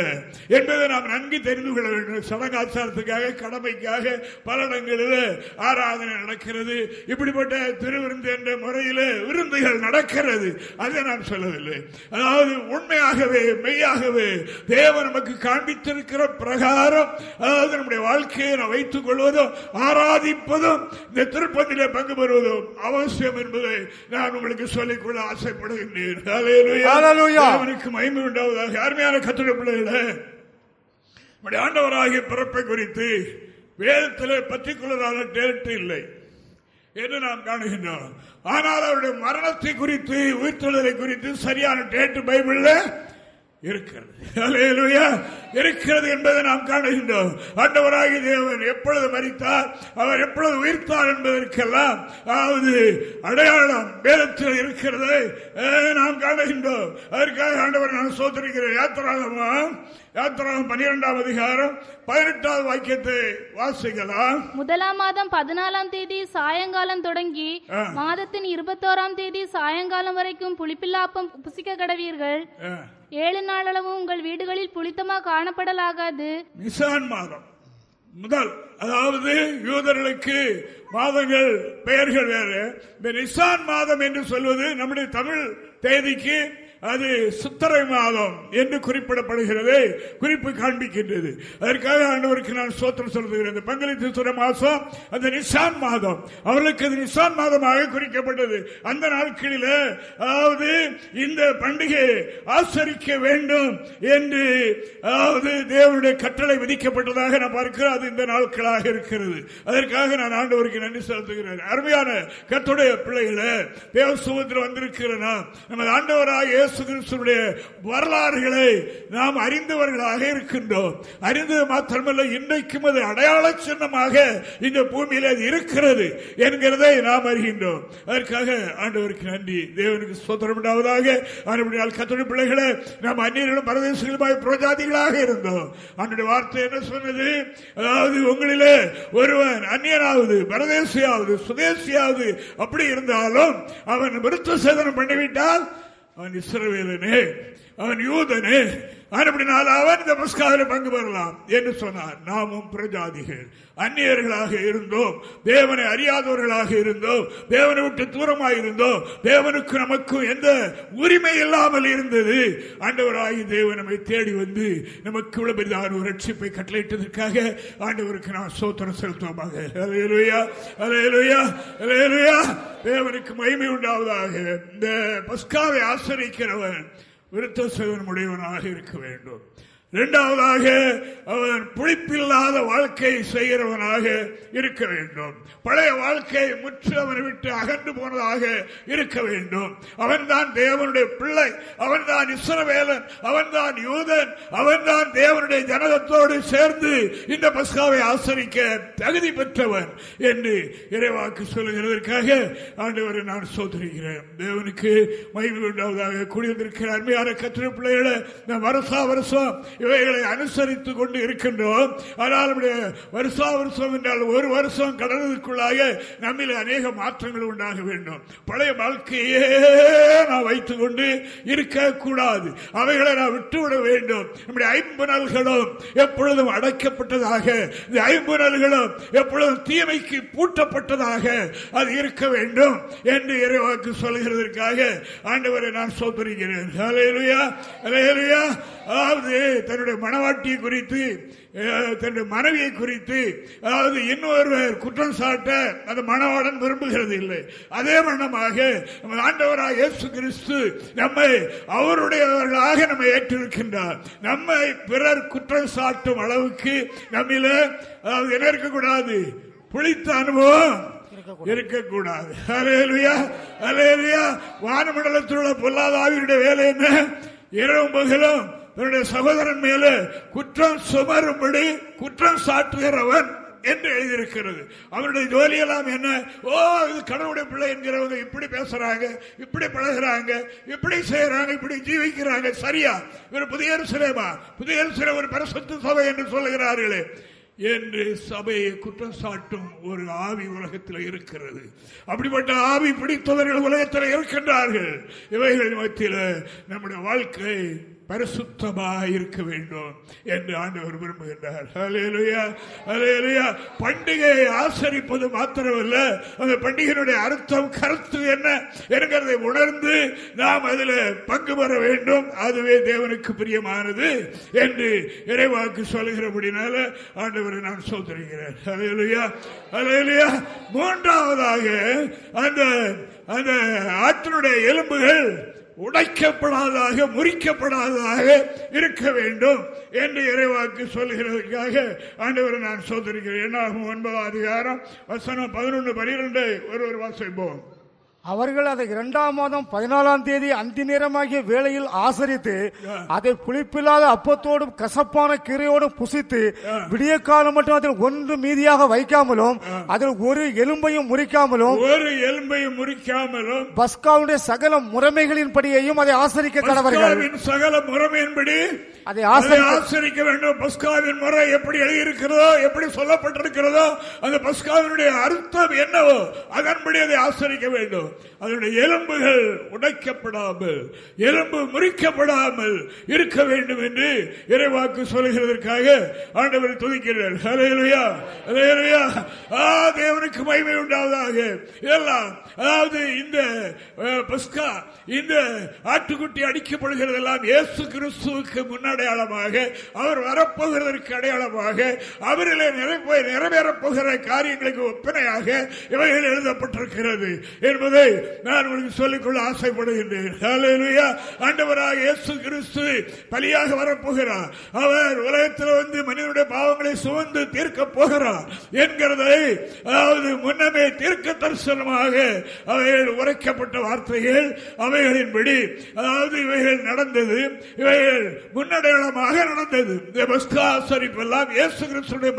என்பதை நாம் நன்கு தெரிந்து கொள்ள வேண்டும். சடங்காச்சாரத்துக்காக கடமைக்காக பல இடங்களில் ஆராதனை நடக்கிறது. இப்படிப்பட்ட திருவிருந்து என்ற முறையில் விருந்துகள் நடக்கிறது. அதை நான் சொல்லவில்லை. அதாவது உண்மையாகவே மெய்யாகவே தேவன் நமக்கு காண்பித்திருக்கிற பிரகாரம் அதாவது நம்முடைய வாழ்க்கையை நாம் வைத்துக் கொள்வதும் ஆராதிப்பதும் இந்த திருப்பதியிலே பங்கு பெறுவதும் அவசியம் என்பது நான் உங்களுக்கு சொல்லிக்கொள்ள ஆசைப்படுகின்றேன். மகிமை உண்டாவதாக. அருமையான கத்துரை பிள்ளைகளே? ஆண்டவராகிய பிறப்பை குறித்து வேதத்திலே பர்டிகுலரான டேட் இல்லை என்று நாம் காணுகின்றோம். ஆனால் அவருடைய மரணத்தை குறித்து உயிர்த்தெழுதலை குறித்து சரியான டேட் பைபிள்ல இருக்கிறது. இருக்கிறது என்பதை நாம் காணுகின்றோம். ஆண்டவராகிய தேவன் எப்பொழுது மறித்தார் அவர் எப்பொழுது உயிர்த்தார் என்பதற்கெல்லாம் அதாவது அடையாளம் வேதத்தில் இருக்கிறது நாம் காணுகின்றோம். அதற்காக ஆண்டவர் நான் சோதரிக்கிறேன் யாத்திராகமா யாத்திராகம் பனிரெண்டாம் அதிகாரம் பதினெட்டாவது வாக்கியத்தை வாசிக்கலாம். முதலாம் மாதம் பதினாலாம் தேதி சாயங்காலம் தொடங்கி. மாதத்தின் இருபத்தோராம் தேதி சாயங்காலம் வரைக்கும் புளிப்பில்லாப்பம் புசிக்க கடவீர்கள் ஏழு நாளளவும் உங்கள் வீடுகளில் புளித்தமா காணப்படலாகாது. நிசான் மாதம். முதல் அதாவது யூதர்களுக்கு மாதங்கள் பெயர்கள் வேறு. இந்த நிசான் மாதம் என்று சொல்வது நம்முடைய தமிழ் தேதிக்கு அது சித்திரை மாதம் என்று குறிப்பிடப்படுகிறது குறிப்பு காண்பிக்கின்றது. அதற்காக ஆண்டவருக்கு நான் சோத்திரம் சொல்லுகிறேன். பங்களித்து சுர மாதம் அந்த நிசான் மாதம் அவர்களுக்கு அது நிசான் மாதமாக குறிக்கப்பட்டது. அந்த நாட்களில் அதாவது இந்த பண்டிகை ஆசரிக்க வேண்டும் என்று அதாவது தேவனுடைய கட்டளை விதிக்கப்பட்டதாக நான் பார்க்கிறேன். அது இந்த நாட்களாக இருக்கிறது. அதற்காக நான் ஆண்டவருக்கு நன்றி செலுத்துகிறேன். அருமையான கத்துடைய பிள்ளைகளை தேவ சுமத்தில் வந்திருக்கிறேன்? நமது ஆண்டவராக இயேசு கிறிஸ்துடைய வரலாறுகளை நாம் அறிந்தவர்களாக இருக்கின்றோம். அறிந்தது மாத்திரமல்ல இன்றைக்கும் அது அடையாள சின்னமாக இந்த பூமியில் அது இருக்கிறது என்கிறதை நாம் அறிகின்றோம். அதற்காக ஆண்டவருக்கு நன்றி. தேவனுக்கு சுதந்திரம் உண்டாவதாக. ஆண்டவரால் கத்தோட பிள்ளைகளை நாம் அந்நியர்களும் பரதேசங்களுமாய் புரஜாதிகளாக இருந்தோம். அவனுடைய வார்த்தை என்ன சொன்னது? அதாவது உங்களிலே ஒருவன் அந்நியனாவது பரதேசியாவது சுதேசியாவது அப்படி இருந்தாலும் அவன் விருத்த சேதனம் பண்ணிவிட்டால் ಅವನು ಇಸ್ರವೇಲನೇ ಅವನು ಯೂದನೇ அப்படினால் அவன் இந்த பஸ்காவில் பங்கு பெறலாம் என்று சொன்னார். நாமும் பிரஜாதிகள். அந்நியர்களாக இருந்தோம். தேவனை அறியாதவர்களாக இருந்தோம். தேவனை விட்டு தூரமாக இருந்தோம் தேவனுக்கு நமக்கும் எந்த உரிமை இல்லாமல் இருந்தது. ஆண்டவராகி தேவன் நம்மை தேடி வந்து நமக்கு இவ்வளவு பெரிதான ஒரு ரட்சிப்பை கட்டளையிட்டதற்காக ஆண்டவருக்கு நான் சோத்திரம் செலுத்துவோமாக. அலையலுயா அலையலுயா அலையலுயா தேவனுக்கு மகிமை உண்டாவதாக. இந்த பஸ்காவை ஆசரிக்கிறவன் விருத்த சேவன் முடிவனாக இருக்க வேண்டும். இரண்டாவதாக அவன் புளிப்பில்லாத வாழ்க்கை செய்கிறவனாக இருக்க வேண்டும். பழைய வாழ்க்கை முற்று அவனை விட்டு அகன்று போனதாக இருக்க வேண்டும். அவன்தான் தேவனுடைய பிள்ளை அவன்தான் இஸ்ரவேலன் அவன்தான் யூதன் அவன்தான் தேவனுடைய ஜனகத்தோடு சேர்ந்து இந்த பஸ்காவை ஆசரிக்க தகுதி பெற்றவன் என்று இறைவாக்கு சொல்லுகிறதற்காக ஆண்டவரை நான் சோதரிக்கிறேன் தேவனுக்கு மகிழ்வு உண்டாவதாக குடியிருந்திருக்கிற அருமையான கத்திர பிள்ளைகளை வருஷா வருஷம் இவைகளை அனுசரித்துக் கொண்டு இருக்கின்றோம். ஆனால் வருஷா வருஷம் என்றால் ஒரு வருஷம் கடலுக்குள்ளாக நம்மில் அநேக மாற்றங்கள் உண்டாக வேண்டும். பழைய வாழ்க்கையே நான் வைத்துக் கொண்டு இருக்கக்கூடாது. அவைகளை நான் விட்டுவிட வேண்டும். நம்முடைய ஐம்புணல்களும் எப்பொழுதும் அடைக்கப்பட்டதாக இந்த ஐம்புணல்களும் எப்பொழுதும் தீமைக்கு பூட்டப்பட்டதாக அது இருக்க வேண்டும் என்று இறைவாக்கு சொல்கிறதற்காக ஆண்டவரை நான் சோதரிக்கிறேன் ஹalleluya ஹalleluya அதாவது தன்னுடைய மனவாட்டியை குறித்து தன்னுடைய மனைவியை குறித்து அதாவது இன்னொருவர் குற்றம் சாட்ட அந்த மனவாளன் விரும்புகிறது இல்லை. அதே வண்ணமாக நம்ம ஆண்டவராக இயேசு கிறிஸ்து நம்மை அவருடையவர்களாக நம்மை ஏற்றிருக்கின்றார். நம்மை பிறர் குற்றம் சாட்டும் அளவுக்கு நம்மில அதாவது என்ன இருக்கக்கூடாது? புளித்த அனுபவம் இருக்கக்கூடாது. அலேலுயா அலேலுயா வானமண்டலத்தில் உள்ள பொல்லாத ஆவியுடைய வேலை என்ன? இரவு பகலும் தன்னுடைய சகோதரன் மேல குற்றம் சுமரும்படி குற்றம் சாட்டுகிறவன் என்று எழுதியிருக்கிறது. அவருடைய ஜோலியெல்லாம் என்ன? ஓ இது கடவுளுடைய பிள்ளை என்கிறவங்க இப்படி பேசுறாங்க இப்படி பழகுறாங்க இப்படி செய்யறாங்க இப்படி ஜீவிக்கிறாங்க. சரியா? இவர் புதிய சிலைமா புதிய சிலை ஒரு பரிசுத்த சபை என்று சொல்லுகிறார்களே. என்று சபையை குற்றம் சாட்டும் ஒரு ஆவி உலகத்தில் இருக்கிறது. அப்படிப்பட்ட ஆவி பிடித்தவர்கள் உலகத்தில் இருக்கின்றார்கள். இவைகள் மத்தியில் நம்முடைய வாழ்க்கை பரிசுத்தமாக இருக்க வேண்டும் என்று ஆண்டவர் விரும்புகின்றார். பண்டிகையை ஆசரிப்பது மாத்திரமல்ல. அந்த பண்டிகையினுடைய அர்த்தம் கருத்து என்ன என்கிறதை உணர்ந்து நாம் அதில் பங்கு பெற வேண்டும். அதுவே தேவனுக்கு பிரியமானது என்று இறைவாக்கு சொல்கிறபடினால ஆண்டவரை நான் சொல்கிறேன் அலையலுயா மூன்றாவதாக அந்த அந்த ஆற்றினுடைய எலும்புகள் உடைக்கப்படாததாக முறிக்கப்படாததாக இருக்க வேண்டும் என்று இறைவாக்கு சொல்கிறதுக்காக ஆண்டவரை நான் சொல்லிருக்கிறேன் என்னாகும் ஒன்பதாம் அதிகாரம் வசனம் பதினொன்று பனிரெண்டு. ஒருவர் வாசிப்போம். அவர்கள் அதை இரண்டாம் மாதம் பதினாலாம் தேதி அந்தி நேரமாகிய வேளையில் ஆசரித்து அதை புளிப்பில்லாத அப்பத்தோடும் கசப்பான கீரையோடும் புசித்து விடிய காலம் மட்டும் அதில் ஒன்று மீதியாக வைக்காமலும் அதில் ஒரு எலும்பையும் முறிக்காமலும் ஒரு எலும்பையும் முறிக்காமலும் பஸ்காவுடைய சகல முறைமைகளின்படியையும் அதை ஆசரிக்க கடவர்கள் சகல முறைமையின்படி அதை ஆசரிக்க வேண்டும். பஸ்காவின் முறை எப்படி எழுதியிருக்கிறதோ எப்படி சொல்லப்பட்டிருக்கிறதோ அந்த பஸ்காவினுடைய அர்த்தம் என்னவோ அதன்படி அதை ஆசரிக்க வேண்டும். அதனுடைய எலும்புகள் உடைக்கப்படாமல் எலும்பு முறிக்கப்படாமல் இருக்க வேண்டும் என்று இறைவாக்கு சொல்கிறதற்காக ஆண்டவர் துதிக்கிறார். தேவனுக்கு மகிமை உண்டாவதாக. இதெல்லாம் அதாவது இந்த பஸ்கா இந்த ஆட்டுக்குட்டி அடிக்கப்படுகிறது எல்லாம் இயேசு கிறிஸ்துவுக்கு முன்னடையாளமாக அவர் வரப்போகிறதற்கு அடையாளமாக அவரில் நிறைவேறப் போகிற காரியங்களுக்கு ஒப்பனையாக இவைகள் எழுதப்பட்டிருக்கிறது என்பதை என்பதை நான் உங்களுக்கு சொல்லிக்கொள்ள ஆசைப்படுகின்றேன். ஆண்டவராக இயேசு கிறிஸ்து பலியாக வரப்போகிறார். அவர் உலகத்தில் வந்து மனிதனுடைய பாவங்களை சுமந்து தீர்க்க போகிறார் என்கிறதை அதாவது முன்னமே தீர்க்க தரிசனமாக அவைகள் உரைக்கப்பட்ட வார்த்தைகள் அவைகளின்படி அதாவது இவைகள் நடந்தது இவைகள் முன்னடையாளமாக நடந்தது. இந்த பஸ்காசரிப்பு எல்லாம் இயேசு கிறிஸ்துடைய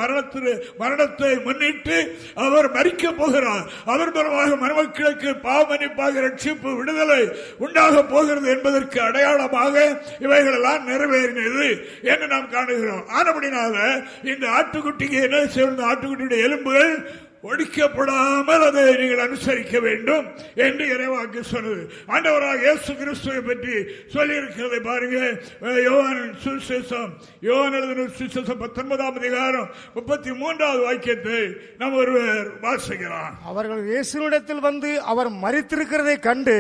மரணத்தை முன்னிட்டு அவர் மறிக்க போகிறார். அவர் மூலமாக மருமக்களுக்கு பாவ மன்னிப்பாக ரட்சிப்பு விடுதலை உண்டாக போகிறது என்பதற்கு அடையாளமாக இவைகள் எல்லாம் நிறைவேறினது என்று நாம் காணுகிறோம். ஆனபடினால இந்த ஆட்டுக்குட்டிக்கு என்ன சேர்ந்த ஆட்டுக்குட்டியுடைய எலும்புகள்? ஒழிக்கப்படாமல் அதை நீங்கள் அனுசரிக்க வேண்டும் என்று இறைவாக்கு சொன்னது. ஆண்டவராக இயேசு கிறிஸ்துவை பற்றி சொல்லியிருக்கிறதை பாருங்க. யோவானின் சுசேஷம் யோவான் எழுதின சுசேஷம் பத்தொன்பதாம் அதிகாரம் முப்பத்தி மூன்றாவது வாக்கியத்தை நாம் ஒருவர் வாசிக்கிறான் அவர்கள் இயேசுனிடத்தில் வந்து அவர் மறித்திருக்கிறதை கண்டு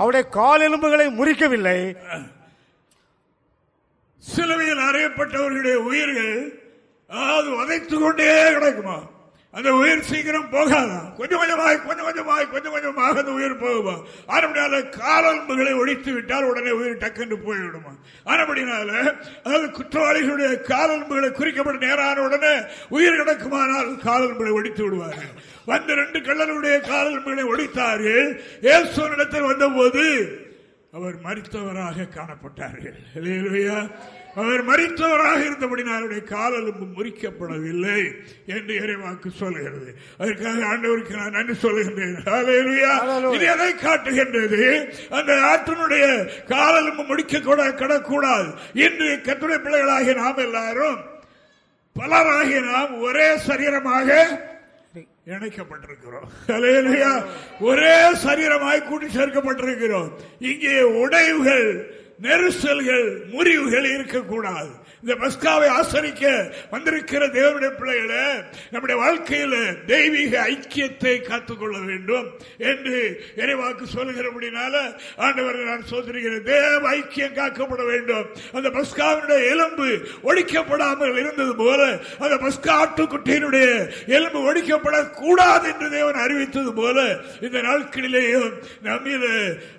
அவருடைய கால் எலும்புகளை முறிக்கவில்லை. சிலுவையில் அறையப்பட்டவர்களுடைய உயிர்கள் அதாவது உதைத்துக் கொண்டே கிடக்குமா? அந்த உயிர் சீக்கிரம் போகாதான் கொஞ்சம் கொஞ்சமாய் கொஞ்சம் கொஞ்சமாய் கொஞ்சம் கொஞ்சமாக அந்த உயிர் போகுமா? ஆனப்படினால காலம்புகளை ஒழித்து விட்டால் உடனே உயிர் டக்குன்னு போய்விடுமா? ஆனப்படினால அதாவது குற்றவாளிகளுடைய காலம்புகளை குறிக்கப்பட்ட நேரான உடனே உயிர் கிடக்குமானால் காலம்புகளை ஒழித்து விடுவார்கள். வந்த ரெண்டு கள்ளனுடைய காலம்புகளை ஒழித்தார்கள். ஏசோனிடத்தில் வந்தபோது அவர் மறித்தவராக காணப்பட்டார்கள். அவர் மறித்தவராக இருந்தபடினாருடைய காலெலும்பு முறிக்கப்படவில்லை என்று இறைவாக்கு சொல்லுகிறது. அதற்காக ஆண்டவருக்கு நான் நன்றி சொல்லுகின்றேன். இது எதை காட்டுகின்றது. அந்த ஆற்றினுடைய காலெலும்பு முடிக்க கூட கிடக்கூடாது இன்று கத்துடைய பிள்ளைகளாகிய நாம் எல்லாரும் பலராகிய நாம் ஒரே சரீரமாக இணைக்கப்பட்டிருக்கிறோம். ஒரே சரீரமாய் கூட்டி சேர்க்கப்பட்டிருக்கிறோம். இங்கே உடைவுகள் நெரிசல்கள் முறிவுகள் இருக்கக்கூடாது. இந்த பஸ்காவை ஆசரிக்க வந்திருக்கிற தேவனுடைய பிள்ளைகளை நம்முடைய வாழ்க்கையில் தெய்வீக ஐக்கியத்தை காத்துக்கொள்ள வேண்டும் என்று இறைவாக்கு சொல்லுகிறபடினால ஆண்டவர்கள் நான் சொல்லிருக்கிறேன் தேவ ஐக்கியம் காக்கப்பட வேண்டும். அந்த பஸ்காவினுடைய எலும்பு ஒழிக்கப்படாமல் இருந்தது போல அந்த பஸ்கா ஆட்டுக்குட்டியினுடைய எலும்பு ஒழிக்கப்படக்கூடாது என்று தேவன் அறிவித்தது போல இந்த நாட்களிலேயும் நம்மீத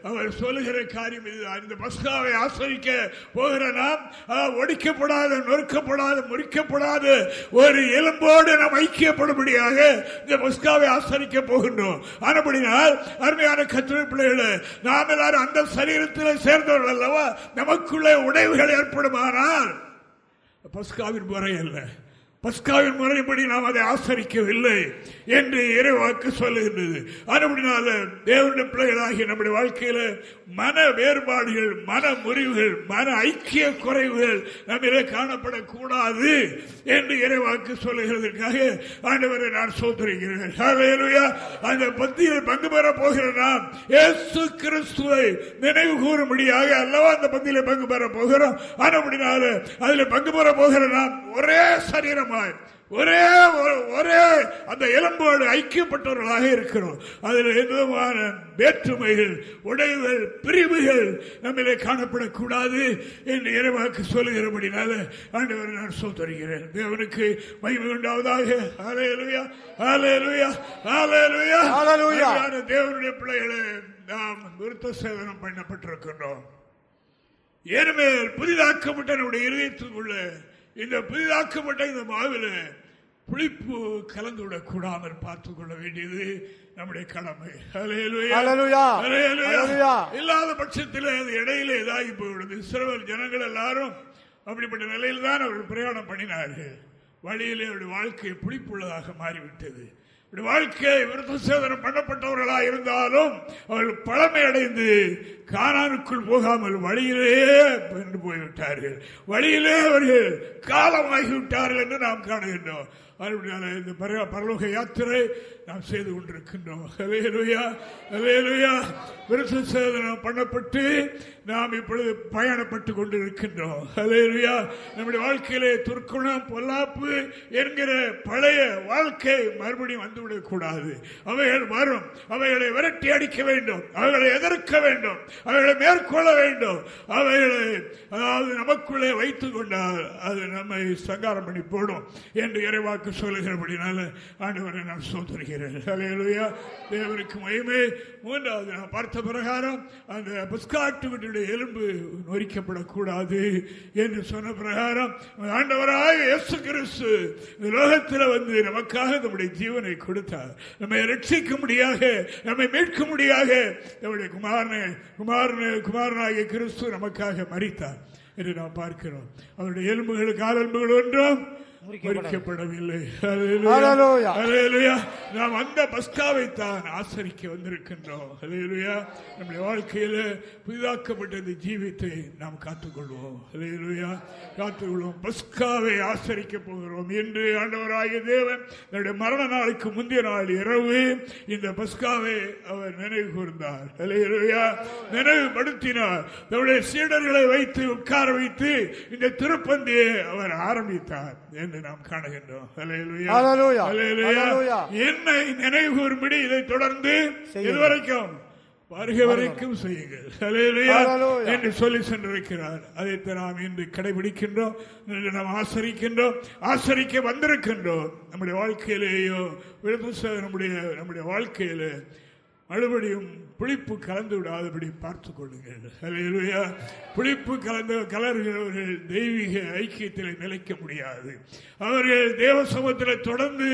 அவர் சொல்லுகிற காரியம் இதுதான். இந்த பஸ்காவை ஆசரிக்க போகிற நாம் ஒடிக்கப்பட நொறுக்கப்படாத நொறுக்கப்படாது முறிக்கப்படாது. ஒரு எலும்போடு நாம் ஐக்கியப்படும்படியாக இந்த முஸ்காவை ஆசரிக்க போகின்றோம். ஆனப்படினால் அருமையான கத்திரை பிள்ளைகளே நாம் எல்லாரும் அந்த சரீரத்தில் சேர்ந்தவர்கள் அல்லவா? நமக்குள்ளே உடைவுகள் ஏற்படுமானால் பஸ்காவின் முறை அல்ல. பஸ்காவின் முறைப்படி நாம் அதை ஆசரிக்கவில்லை என்று இறைவாக்கு சொல்லுகின்றது. அதுபடினால தேவனுடைய பிள்ளைகளாகிய நம்முடைய வாழ்க்கையில மன வேறுபாடுகள் மன முறிவுகள் மன ஐக்கிய குறைவுகள் நம்மிலே காணப்படக்கூடாது என்று இறைவாக்கு சொல்லுகிறதற்காக ஆண்டவரை நான் சோதரிக்கிறேன் அந்த பந்தியில் பங்கு பெற போகிற நாம் ஏசு கிறிஸ்துவை நினைவு கூறும்படியாக அல்லவா அந்த பத்தியில பங்கு பெற போகிறோம்? அதுபடினால அதில் பங்கு பெற போகிற நாம் ஒரே சரீரம் சரீரமாய் ஒரே ஒரே அந்த எலும்போடு ஐக்கியப்பட்டவர்களாக இருக்கிறோம். அதில் எந்த விதமான வேற்றுமைகள் உடைவுகள் பிரிவுகள் நம்மிலே காணப்படக்கூடாது என்று இறைவாக்கு சொல்லுகிறபடினால ஆண்டவர் நான் சொல்லுகிறேன் தேவனுக்கு மகிமை உண்டாவதாக. ஆலையலுயா ஆலையலுயா ஆலையலுயா தேவனுடைய பிள்ளைகளை நாம் விருத்த சேதனம் பண்ணப்பட்டிருக்கின்றோம். ஏற்கனவே புதிதாக்கப்பட்ட நம்முடைய இதயத்துக்குள்ள இந்த புதிதாக்கப்பட்ட இந்த மாவில் புளிப்பு கலந்து விடக் கூடாமல் பார்த்துக் கொள்ள வேண்டியது நம்முடைய கடமை. இல்லாத பட்சத்தில் அது இடையில இதாகி போய்விடுது. சிறுவர் ஜனங்கள் எல்லாரும் அப்படிப்பட்ட நிலையில் தான் அவர்கள் பிரயாணம் பண்ணினார்கள். வழியிலே அவருடைய வாழ்க்கை புளிப்புள்ளதாக மாறிவிட்டது. வாழ்க்கை விருத்த சேதனம் பண்ணப்பட்டவர்களாக இருந்தாலும் அவர்கள் பழமை அடைந்து காணானுக்குள் போகாமல் வழியிலே என்று போய்விட்டார்கள். வழியிலே அவர்கள் காலமாகிவிட்டார்கள் என்று நாம் காணுகின்றோம். இந்த பரலோக யாத்திரை நாம் செய்து கொண்டிருக்கின்றோம். விருத்த சேதனம் பண்ணப்பட்டு நாம் இப்பொழுது பயணப்பட்டு கொண்டிருக்கின்றோம். நம்முடைய வாழ்க்கையிலே துர்க்குணம் பொல்லாப்பு என்கிற பழைய வாழ்க்கை மறுபடியும் வந்துவிடக் கூடாது. அவைகள் வரும். அவைகளை விரட்டி அடிக்க வேண்டும். அவைகளை எதிர்க்க வேண்டும். அவைகளை மேற்கொள்ள வேண்டும். அவைகளை அதாவது நமக்குள்ளே வைத்துக் கொண்டால் அது நம்மை சங்காரம் பண்ணி போடும் என்று இறைவாக்கு சொல்லுகிறபடினால ஆண்டவரை நான் சோதரிகிறேன் தேவனுக்கு மயமே மூன்றாவது நான் பார்த்த பிரகாரம் அந்த புஸ்காட்டுடைய எலும்பு நொறிக்கப்படக்கூடாது என்று சொன்ன பிரகாரம் ஆண்டவராக இயேசு கிறிஸ்து லோகத்தில் வந்து நமக்காக நம்முடைய ஜீவனை கொடுத்தார். நம்மை ரட்சிக்க முடியாக நம்மை மீட்க முடியாக. நம்முடைய குமாரனை குமாரனு குமாரனாகிய கிறிஸ்து நமக்காக மறித்தார் என்று நாம் பார்க்கிறோம். அவருடைய எலும்புகள் காலெலும்புகள் ஒன்றும் முறிக்கப்படவில்லை. நாம் அந்த பஸ்காவை தான் ஆசரிக்க வந்திருக்கின்றோம். நம்முடைய வாழ்க்கையில புதிதாக்கப்பட்ட இந்த ஜீவித்தை நாம் காத்துக்கொள்வோம். காத்துக்கொள்வோம். பஸ்காவை ஆசரிக்க போகிறோம். என்று ஆண்டவராகிய தேவன் நம்முடைய மரண நாளுக்கு முந்தைய நாள் இரவு இந்த பஸ்காவை அவர் நினைவு கூர்ந்தார். நினைவுபடுத்தினார். நம்முடைய சீடர்களை வைத்து உட்கார வைத்து இந்த திருப்பந்தியை அவர் ஆரம்பித்தார். என்று நாம் காணுகின்றோம். என்னை நினைவு கூறும்படி இதை தொடர்ந்து இதுவரைக்கும் வருகை வரைக்கும் செய்யுங்கள். என்று சொல்லி சென்றிருக்கிறார். அதை நாம் இன்று கடைபிடிக்கின்றோம். நாம் ஆசரிக்கின்றோம். ஆசரிக்க வந்திருக்கின்றோம். நம்முடைய வாழ்க்கையிலேயோ நம்முடைய நம்முடைய வாழ்க்கையில மறுபடியும் புளிப்பு கலந்து விடாதபடி பார்த்துக் கொள்ளுங்கள். புளிப்பு கலந்த கலர்கிறவர்கள் தெய்வீக ஐக்கியத்தில் நிலைக்க முடியாது. அவர்கள் தேவ சமூகத்தில் தொடர்ந்து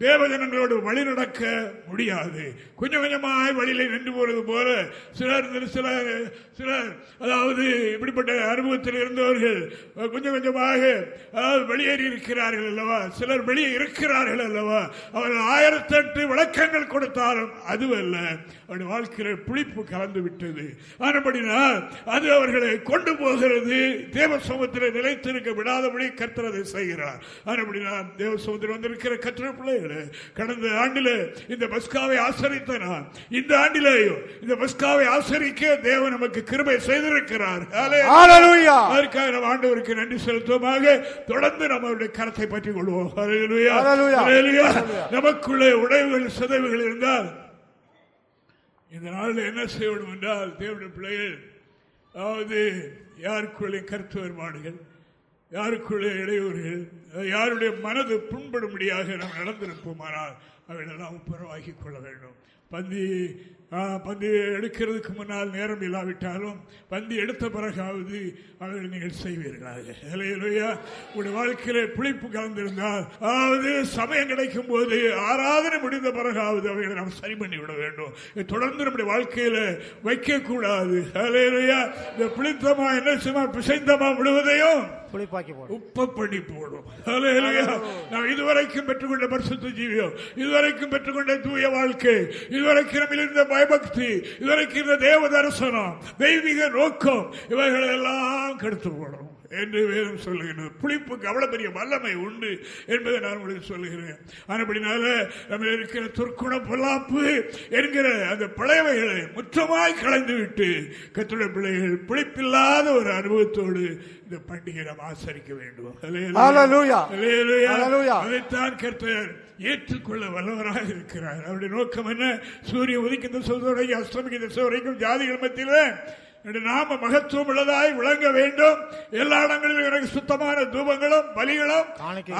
தேவஜனங்களோடு வழி நடக்க முடியாது. கொஞ்சம் கொஞ்சமாக வழியில நின்று போறது போல சிலர் சிலர் சிலர் அதாவது இப்படிப்பட்ட அனுபவத்தில் இருந்தவர்கள் கொஞ்சம் கொஞ்சமாக அதாவது வெளியேறி இருக்கிறார்கள் அல்லவா? சிலர் வெளியே இருக்கிறார்கள் அல்லவா? அவர்கள் ஆயிரத்தெட்டு விளக்கங்கள் கொடுத்தாலும் அதுவல்ல. அவருடைய வாழ்க்கையில் புளிப்பு கலந்து விட்டது. ஆனபடினால் அது அவர்களை கொண்டு போகிறது. தேவ சமூகத்தில் நிலைத்திருக்க விடாதபடி கத்திரதை செய்கிறார். ஆனபடினால் தேவ சமூகத்தில் வந்திருக்கிற கத்திர பிள்ளைகளே கடந்த ஆண்டில இந்த பஸ்காவை ஆசரித்த நான். இந்த ஆண்டிலேயும் இந்த பஸ்காவை ஆசரிக்க தேவன் நமக்கு கிருபை செய்திருக்கிறார். அதற்காக நம்ம ஆண்டவருக்கு நன்றி செலுத்துவமாக. தொடர்ந்து நம்மளுடைய கரத்தை பற்றிக் கொள்வோம். நமக்குள்ளே உடைவுகள் சிதைவுகள் இருந்தால் இந்த நாளில் என்ன செய்யணும் என்றால் தேவனுடைய பிள்ளைகள் அதாவது யாருக்குள்ளே கருத்து வேறுபாடுகள் யாருக்குள்ளே இடையூறுகள் யாருடைய மனது புண்படும்படியாக நாம் நடந்திருப்போமானால் அவைகளெல்லாம் ஒப்புரவாக்கி கொள்ள வேண்டும். பந்தி பந்தி எடுக்கிறதுக்கு முன்னால் நேரம் இல்லாவிட்டாலும் பந்தி எடுத்த பிறகாவது அவர்கள் நீங்கள் செய்வீர்களாக. ஹalleluya. உங்களுடைய வாழ்க்கையிலே புளிப்பு கலந்திருந்தால் அதாவது சமயம் கிடைக்கும் போது ஆராதனை முடிந்த பிறகாவது அவைகளை நாம் சரி பண்ணி விட வேண்டும் தொடர்ந்து நம்முடைய வாழ்க்கையில வைக்கக்கூடாது. இந்த புளித்தமா என்ன சும்மா பிசைந்தமா முழுவதையும் புளிப்பாக்கி போடும். உப்ப பண்ணி போடும். நாம் இதுவரைக்கும் பெற்றுக்கொண்ட பரிசுத்த ஜீவியம் இதுவரைக்கும் பெற்றுக்கொண்ட தூய வாழ்க்கை இதுவரைக்கும் நம்மில் இருந்த பயபக்தி இதுவரைக்கும் இருந்த தேவ தரிசனம் தெய்வீக நோக்கம் இவைகளை எல்லாம் கெடுத்து போடும். என்று வேதம் சொல்லுகிறது புளிப்புக்கு அவ்வளவு பெரிய வல்லமை உண்டு என்பதை நான் உங்களுக்கு சொல்லுகிறேன் அப்படினால நம்ம இருக்கிற துர்க்குண பொல்லாப்பு என்கிற அந்த பழையவைகளை முற்றமாய் கலைந்து விட்டு கத்துடைய பிள்ளைகள் புளிப்பில்லாத ஒரு அனுபவத்தோடு இந்த பண்டிகை நாம் ஆசரிக்க வேண்டும் Hallelujah. Hallelujah. Hallelujah. அதைத்தான் கர்த்தர் ஏற்றுக்கொள்ள வல்லவராக இருக்கிறார் அவருடைய நோக்கம் என்ன சூரிய உதிக்கின்ற சொல்வரைக்கும் அஸ்தமிக்கின்ற சொல்வரைக்கும் ஜாதிகள் மத்தியில் என்னுடைய நாம மகத்துவம் உள்ளதாய் விளங்க வேண்டும். எல்லா இடங்களிலும் எனக்கு சுத்தமான தூபங்களும் பலிகளும்.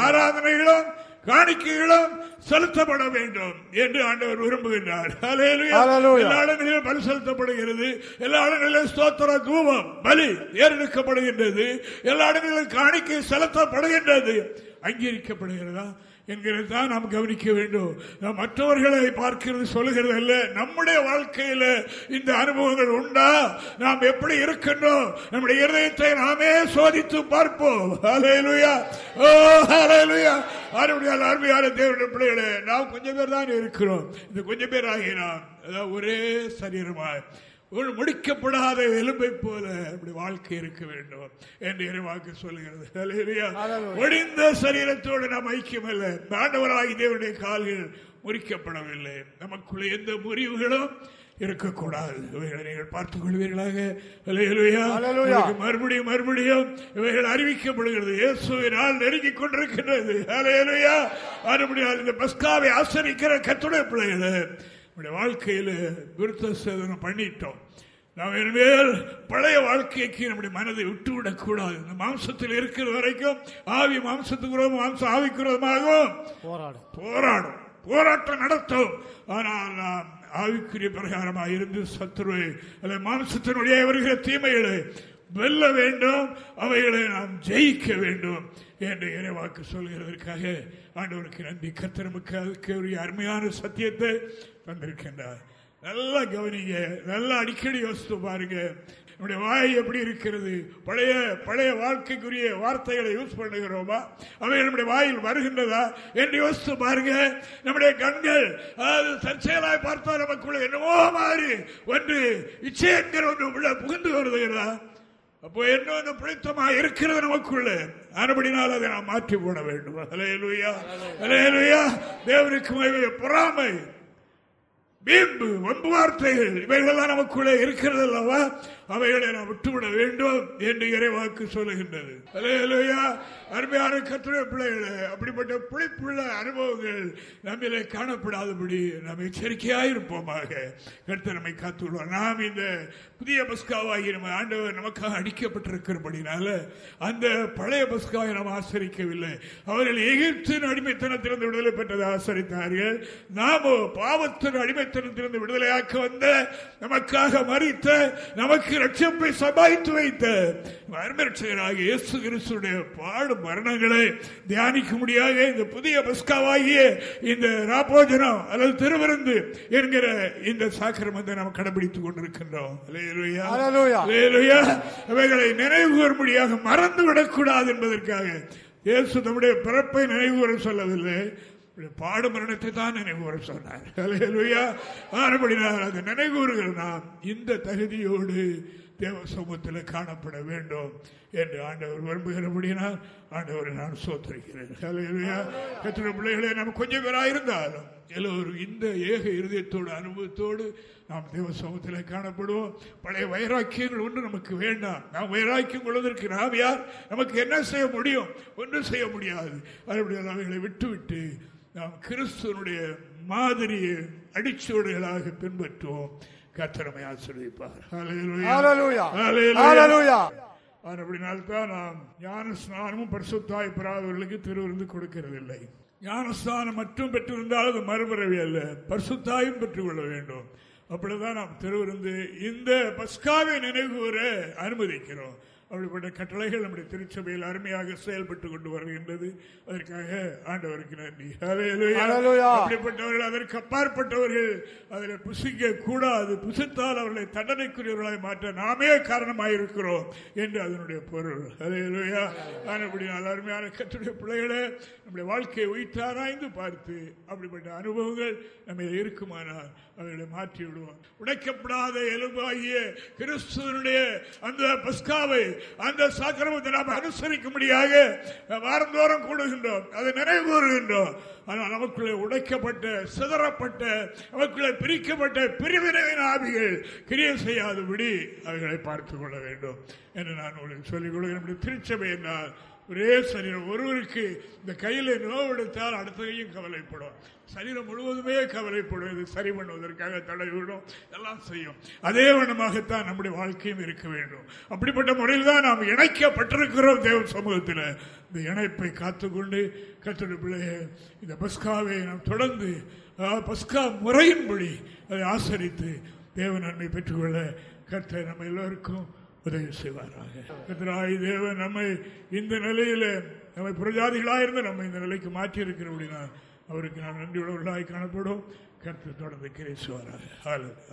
ஆராதனைகளும் காணிக்கைகளும் செலுத்தப்பட வேண்டும் என்று ஆண்டவர் விரும்புகின்றார். எல்லா இடங்களிலும் பலி செலுத்தப்படுகிறது. எல்லா இடங்களிலும் ஸ்தோத்திர தூபம் பலி ஏறெடுக்கப்படுகின்றது. எல்லா இடங்களிலும் காணிக்கை செலுத்தப்படுகின்றது. அங்கீகரிக்கப்படுகிறதா? என்கிறது தான் நாம் கவனிக்க வேண்டும். நாம் மற்றவர்களை பார்க்கிறது சொல்லுகிறது அல்ல. நம்முடைய வாழ்க்கையில் இந்த அனுபவங்கள் உண்டா? நாம் எப்படி இருக்கின்றோம்? நம்முடைய இருதயத்தை நாமே சோதித்து பார்ப்போம். ஓ அருமையான oh, அருமையான தேவனுடைய பிள்ளைகளே நாம் கொஞ்சம் பேர் தான் இருக்கிறோம். இந்த கொஞ்சம் பேர் ஆகினான் அதாவது ஒரே சரீரமாக முடிக்கப்படாத எலும்பை போல அப்படி வாழ்க்கை இருக்க வேண்டும் என்று இறைவாக்கு சொல்லுகிறது. ஒடிந்த சரீரத்தோடு நாம் ஐக்கியம் அல்ல. ஆண்டவராகி தேவனுடைய கால்கள் முறிக்கப்படவில்லை. நமக்குள்ள எந்த முறிவுகளும் இருக்கக்கூடாது. இவைகளை நீங்கள் பார்த்துக் கொள்வீர்களாக. மறுபடியும் மறுபடியும் இவைகள் அறிவிக்கப்படுகிறது. இயேசுவினால் நெருங்கிக் கொண்டிருக்கின்றது. ஹalleluya. மறுபடியும் இந்த பஸ்காவை ஆசரிக்கிற கத்துடைய பிள்ளைகளை நம்முடைய வாழ்க்கையில விருத்த சேதனம் பண்ணிட்டோம். நாம் இனிமேல் பழைய வாழ்க்கைக்கு நம்முடைய மனதை விட்டுவிடக் கூடாது. இந்த மாம்சத்தில் இருக்கிற வரைக்கும் ஆவி மாம்சத்துக்கு மாம்சம் ஆவிக்குறதுமாகவும் போராடும். போராடும். போராட்டம் நடத்தும். ஆனால் நாம் ஆவிக்குரிய பிரகாரமாக இருந்து சத்துருவை அல்லது மாம்சத்தினுடைய வருகிற தீமைகளை வெல்ல வேண்டும். அவைகளை நாம் ஜெயிக்க வேண்டும் என்று இறைவாக்கு சொல்கிறதற்காக ஆண்டவருக்கு நன்றி. கத்திரமுக்கு அதுக்கு ஒரு அருமையான சத்தியத்தை தந்திருக்கின்றார் நல்லா கவனிங்க நல்லா அடிக்கடி யோசித்து பாருங்க. நம்முடைய வாய் எப்படி இருக்கிறது? பழைய பழைய வாழ்க்கைக்குரிய வார்த்தைகளை யூஸ் பண்ணுகிறோமா? அவை நம்முடைய வாயில் வருகின்றதா? என்று யோசித்து பாருங்க. நம்முடைய கண்கள் அதாவது தற்செயலாய் பார்த்தா நமக்குள்ள என்னவோ மாறி ஒன்று இச்சை என்கிற ஒன்று உள்ள புகுந்து வருதுகிறதா அப்போ என்ன ஒன்று பிடித்தமா இருக்கிறது நமக்குள்ள? அதுபடினால் அதை நாம் மாற்றி போட வேண்டும். அலையலுயா அலையலுயா தேவனுக்கு பொறாமை. வீம்பு வம்பு வார்த்தைகள் இவைகள்லாம் நமக்குள்ளே இருக்கிறது அல்லவா? அவைகளை நாம் விட்டுவிட வேண்டும் என்று இறைவாக்கு சொல்லுகின்றது. அருமையான கத்திர பிள்ளைகளை அப்படிப்பட்ட புளிப்புள்ள அனுபவங்கள் நம்மளை காணப்படாதபடி நாம் எச்சரிக்கையாயிருப்போமாக கருத்து நம்மை காத்துள்ளோம் நாம் இந்த புதிய பஸ்காவாகி நம்ம ஆண்டவர் நமக்காக அடிக்கப்பட்டிருக்கிறபடினால அந்த பழைய பஸ்காவை நாம் ஆசரிக்கவில்லை. அவர்கள் எகிப்தின் அடிமைத்தனத்திலிருந்து விடுதலை பெற்றதை ஆசரித்தார்கள். நாமோ பாவத்தின் அடிமைத்தனத்திலிருந்து விடுதலையாக்க வந்த நமக்காக மறித்த நமக்கு ரட்சிப்பை சபாய்த்து வைத்த அருமரட்சகராக இயேசு கிறிஸ்துடைய பாடு மரணங்களை தியானிக்க முடியாத இந்த புதிய பஸ்காவாகிய இந்த ராபோஜனம் அல்லது திருவிருந்து என்கிற இந்த சாக்கிரமத்தை நாம் கடைபிடித்துக் கொண்டிருக்கின்றோம். இவைகளை நினைவு கூறும்படியாக மறந்து விடக்கூடாது என்பதற்காக இயேசு தம்முடைய பிறப்பை நினைவு கூற சொல்லவில்லை. பாடு மரணத்தை தான் நினைவு சொன்னார். அல்லேலூயா. ஆனபடினால் அந்த நாம் இந்த தகுதியோடு தேவ சமூகத்தில் காணப்பட வேண்டும் என்று ஆண்டவர் விரும்புகிறபடினால் ஆண்டவரை நான் சோத்தரிக்கிறேன். அல்லேலூயா. பிள்ளைகளே நம்ம கொஞ்சம் பேராயிருந்தாலும் எல்லோரும் இந்த ஏக இருதயத்தோடு அனுபவத்தோடு நாம் தேவ சமூகத்தில் காணப்படுவோம். பழைய வைராக்கியங்கள் ஒன்று நமக்கு வேண்டாம். நாம் வைராக்கியம் கொள்வதற்கு நாம் யார்? நமக்கு என்ன செய்ய முடியும்? ஒன்றும் செய்ய முடியாது. அதுபடியால் அவைகளை விட்டுவிட்டு நாம் கிறிஸ்துவனுடைய மாதிரியை அடிச்சுவடுகளாக பின்பற்றுவோம். கத்திரமை ஆசிரியப்பார் அப்படினால்தான் நாம் ஞான ஸ்நானமும் பரிசுத்தாய் பெறாதவர்களுக்கு திருவிருந்து கொடுக்கிறதில்லை. ஞானஸ்தானம் மட்டும் பெற்றிருந்தால் அது மறுபிறவி அல்ல. பரிசுத்தாயும் பெற்றுக்கொள்ள வேண்டும். அப்படிதான் நாம் திருவிருந்து இந்த பஸ்காவை நினைவு கூற அனுமதிக்கிறோம். அப்படிப்பட்ட கட்டளைகள் நம்முடைய திருச்சபையில் அருமையாக செயல்பட்டு கொண்டு வருகின்றது. அதற்காக ஆண்டவருக்கு நன்றி. அப்படிப்பட்டவர்கள் அதற்கு அப்பாற்பட்டவர்கள் அதில் புசிக்க கூடாது புசித்தால் அவர்களை தண்டனைக்குரியவர்களாய் மாற்ற நாமே காரணமாயிருக்கிறோம் என்று அதனுடைய பொருள். ஹalleluya. ஆனபடியால் அருமையான கத்துடைய பிள்ளைகளை நம்முடைய வாழ்க்கையை உயிர்த்தாராய்ந்து பார்த்து அப்படிப்பட்ட அனுபவங்கள் நம்ம இருக்குமானால் அவர்களை மாற்றி விடுவோம் உடைக்கப்படாத எலும்பாகிய கிறிஸ்துவனுடைய அந்த பஸ்காவை அந்த சாக்கிரமத்தை நாம் அனுசரிக்கும்படியாக வாரந்தோறும் கூடுகின்றோம். அதை நினைவு கூறுகின்றோம். ஆனால் நமக்குள்ளே உடைக்கப்பட்ட சிதறப்பட்ட நமக்குள்ளே பிரிக்கப்பட்ட பிரிவினவின் ஆவிகள் கிரியம் செய்யாதபடி அவைகளை பார்த்துக் கொள்ள வேண்டும் என்று நான் உங்களுக்கு சொல்லிக் கொள்கிறேன் திருச்சபை என்றால் ஒரே சரீரம். ஒருவருக்கு இந்த கையில் நோவு எடுத்தால் அடுத்த கையும் கவலைப்படும். சரீரம் முழுவதுமே கவலைப்படும். இது சரி பண்ணுவதற்காக தடவிடும் எல்லாம் செய்யும். அதே வண்ணமாகத்தான் நம்முடைய வாழ்க்கையும் இருக்க வேண்டும். அப்படிப்பட்ட முறையில் தான் நாம் இணைக்கப்பட்டிருக்கிறோம் தேவ சமூகத்தில். இந்த இணைப்பை காத்துக்கொண்டு கத்தோட பிள்ளைய இந்த பஸ்காவை நாம் தொடர்ந்து பஸ்கா முறையின்படி அதை ஆசரித்து தேவ நன்மை பெற்றுக்கொள்ள கர்த்தர் நம்ம எல்லோருக்கும் உதவி செய்வாராக. தேவன் நம்மை இந்த நிலையில நம்மை புரஜாதிகளாக இருந்து நம்ம இந்த நிலைக்கு மாற்றி இருக்கிறபடினா அவருக்கு நான் நன்றி உள்ளவர்களாய் காணப்படும். கருத்து தொடர்ந்து கிரேசுவாராக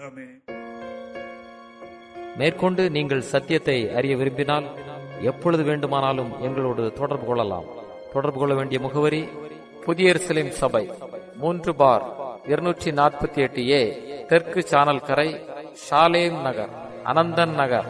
ஆமே மேற்கொண்டு நீங்கள் சத்தியத்தை அறிய விரும்பினால் எப்பொழுது வேண்டுமானாலும் எங்களோடு தொடர்பு கொள்ளலாம். தொடர்பு கொள்ள வேண்டிய முகவரி புதிய எருசலேம் சபை மூன்று பார் இருநூற்றி நாற்பத்தி எட்டு ஏ தெற்கு சானல் கரை ஷாலேம் நகர் அனந்தன் நகர்.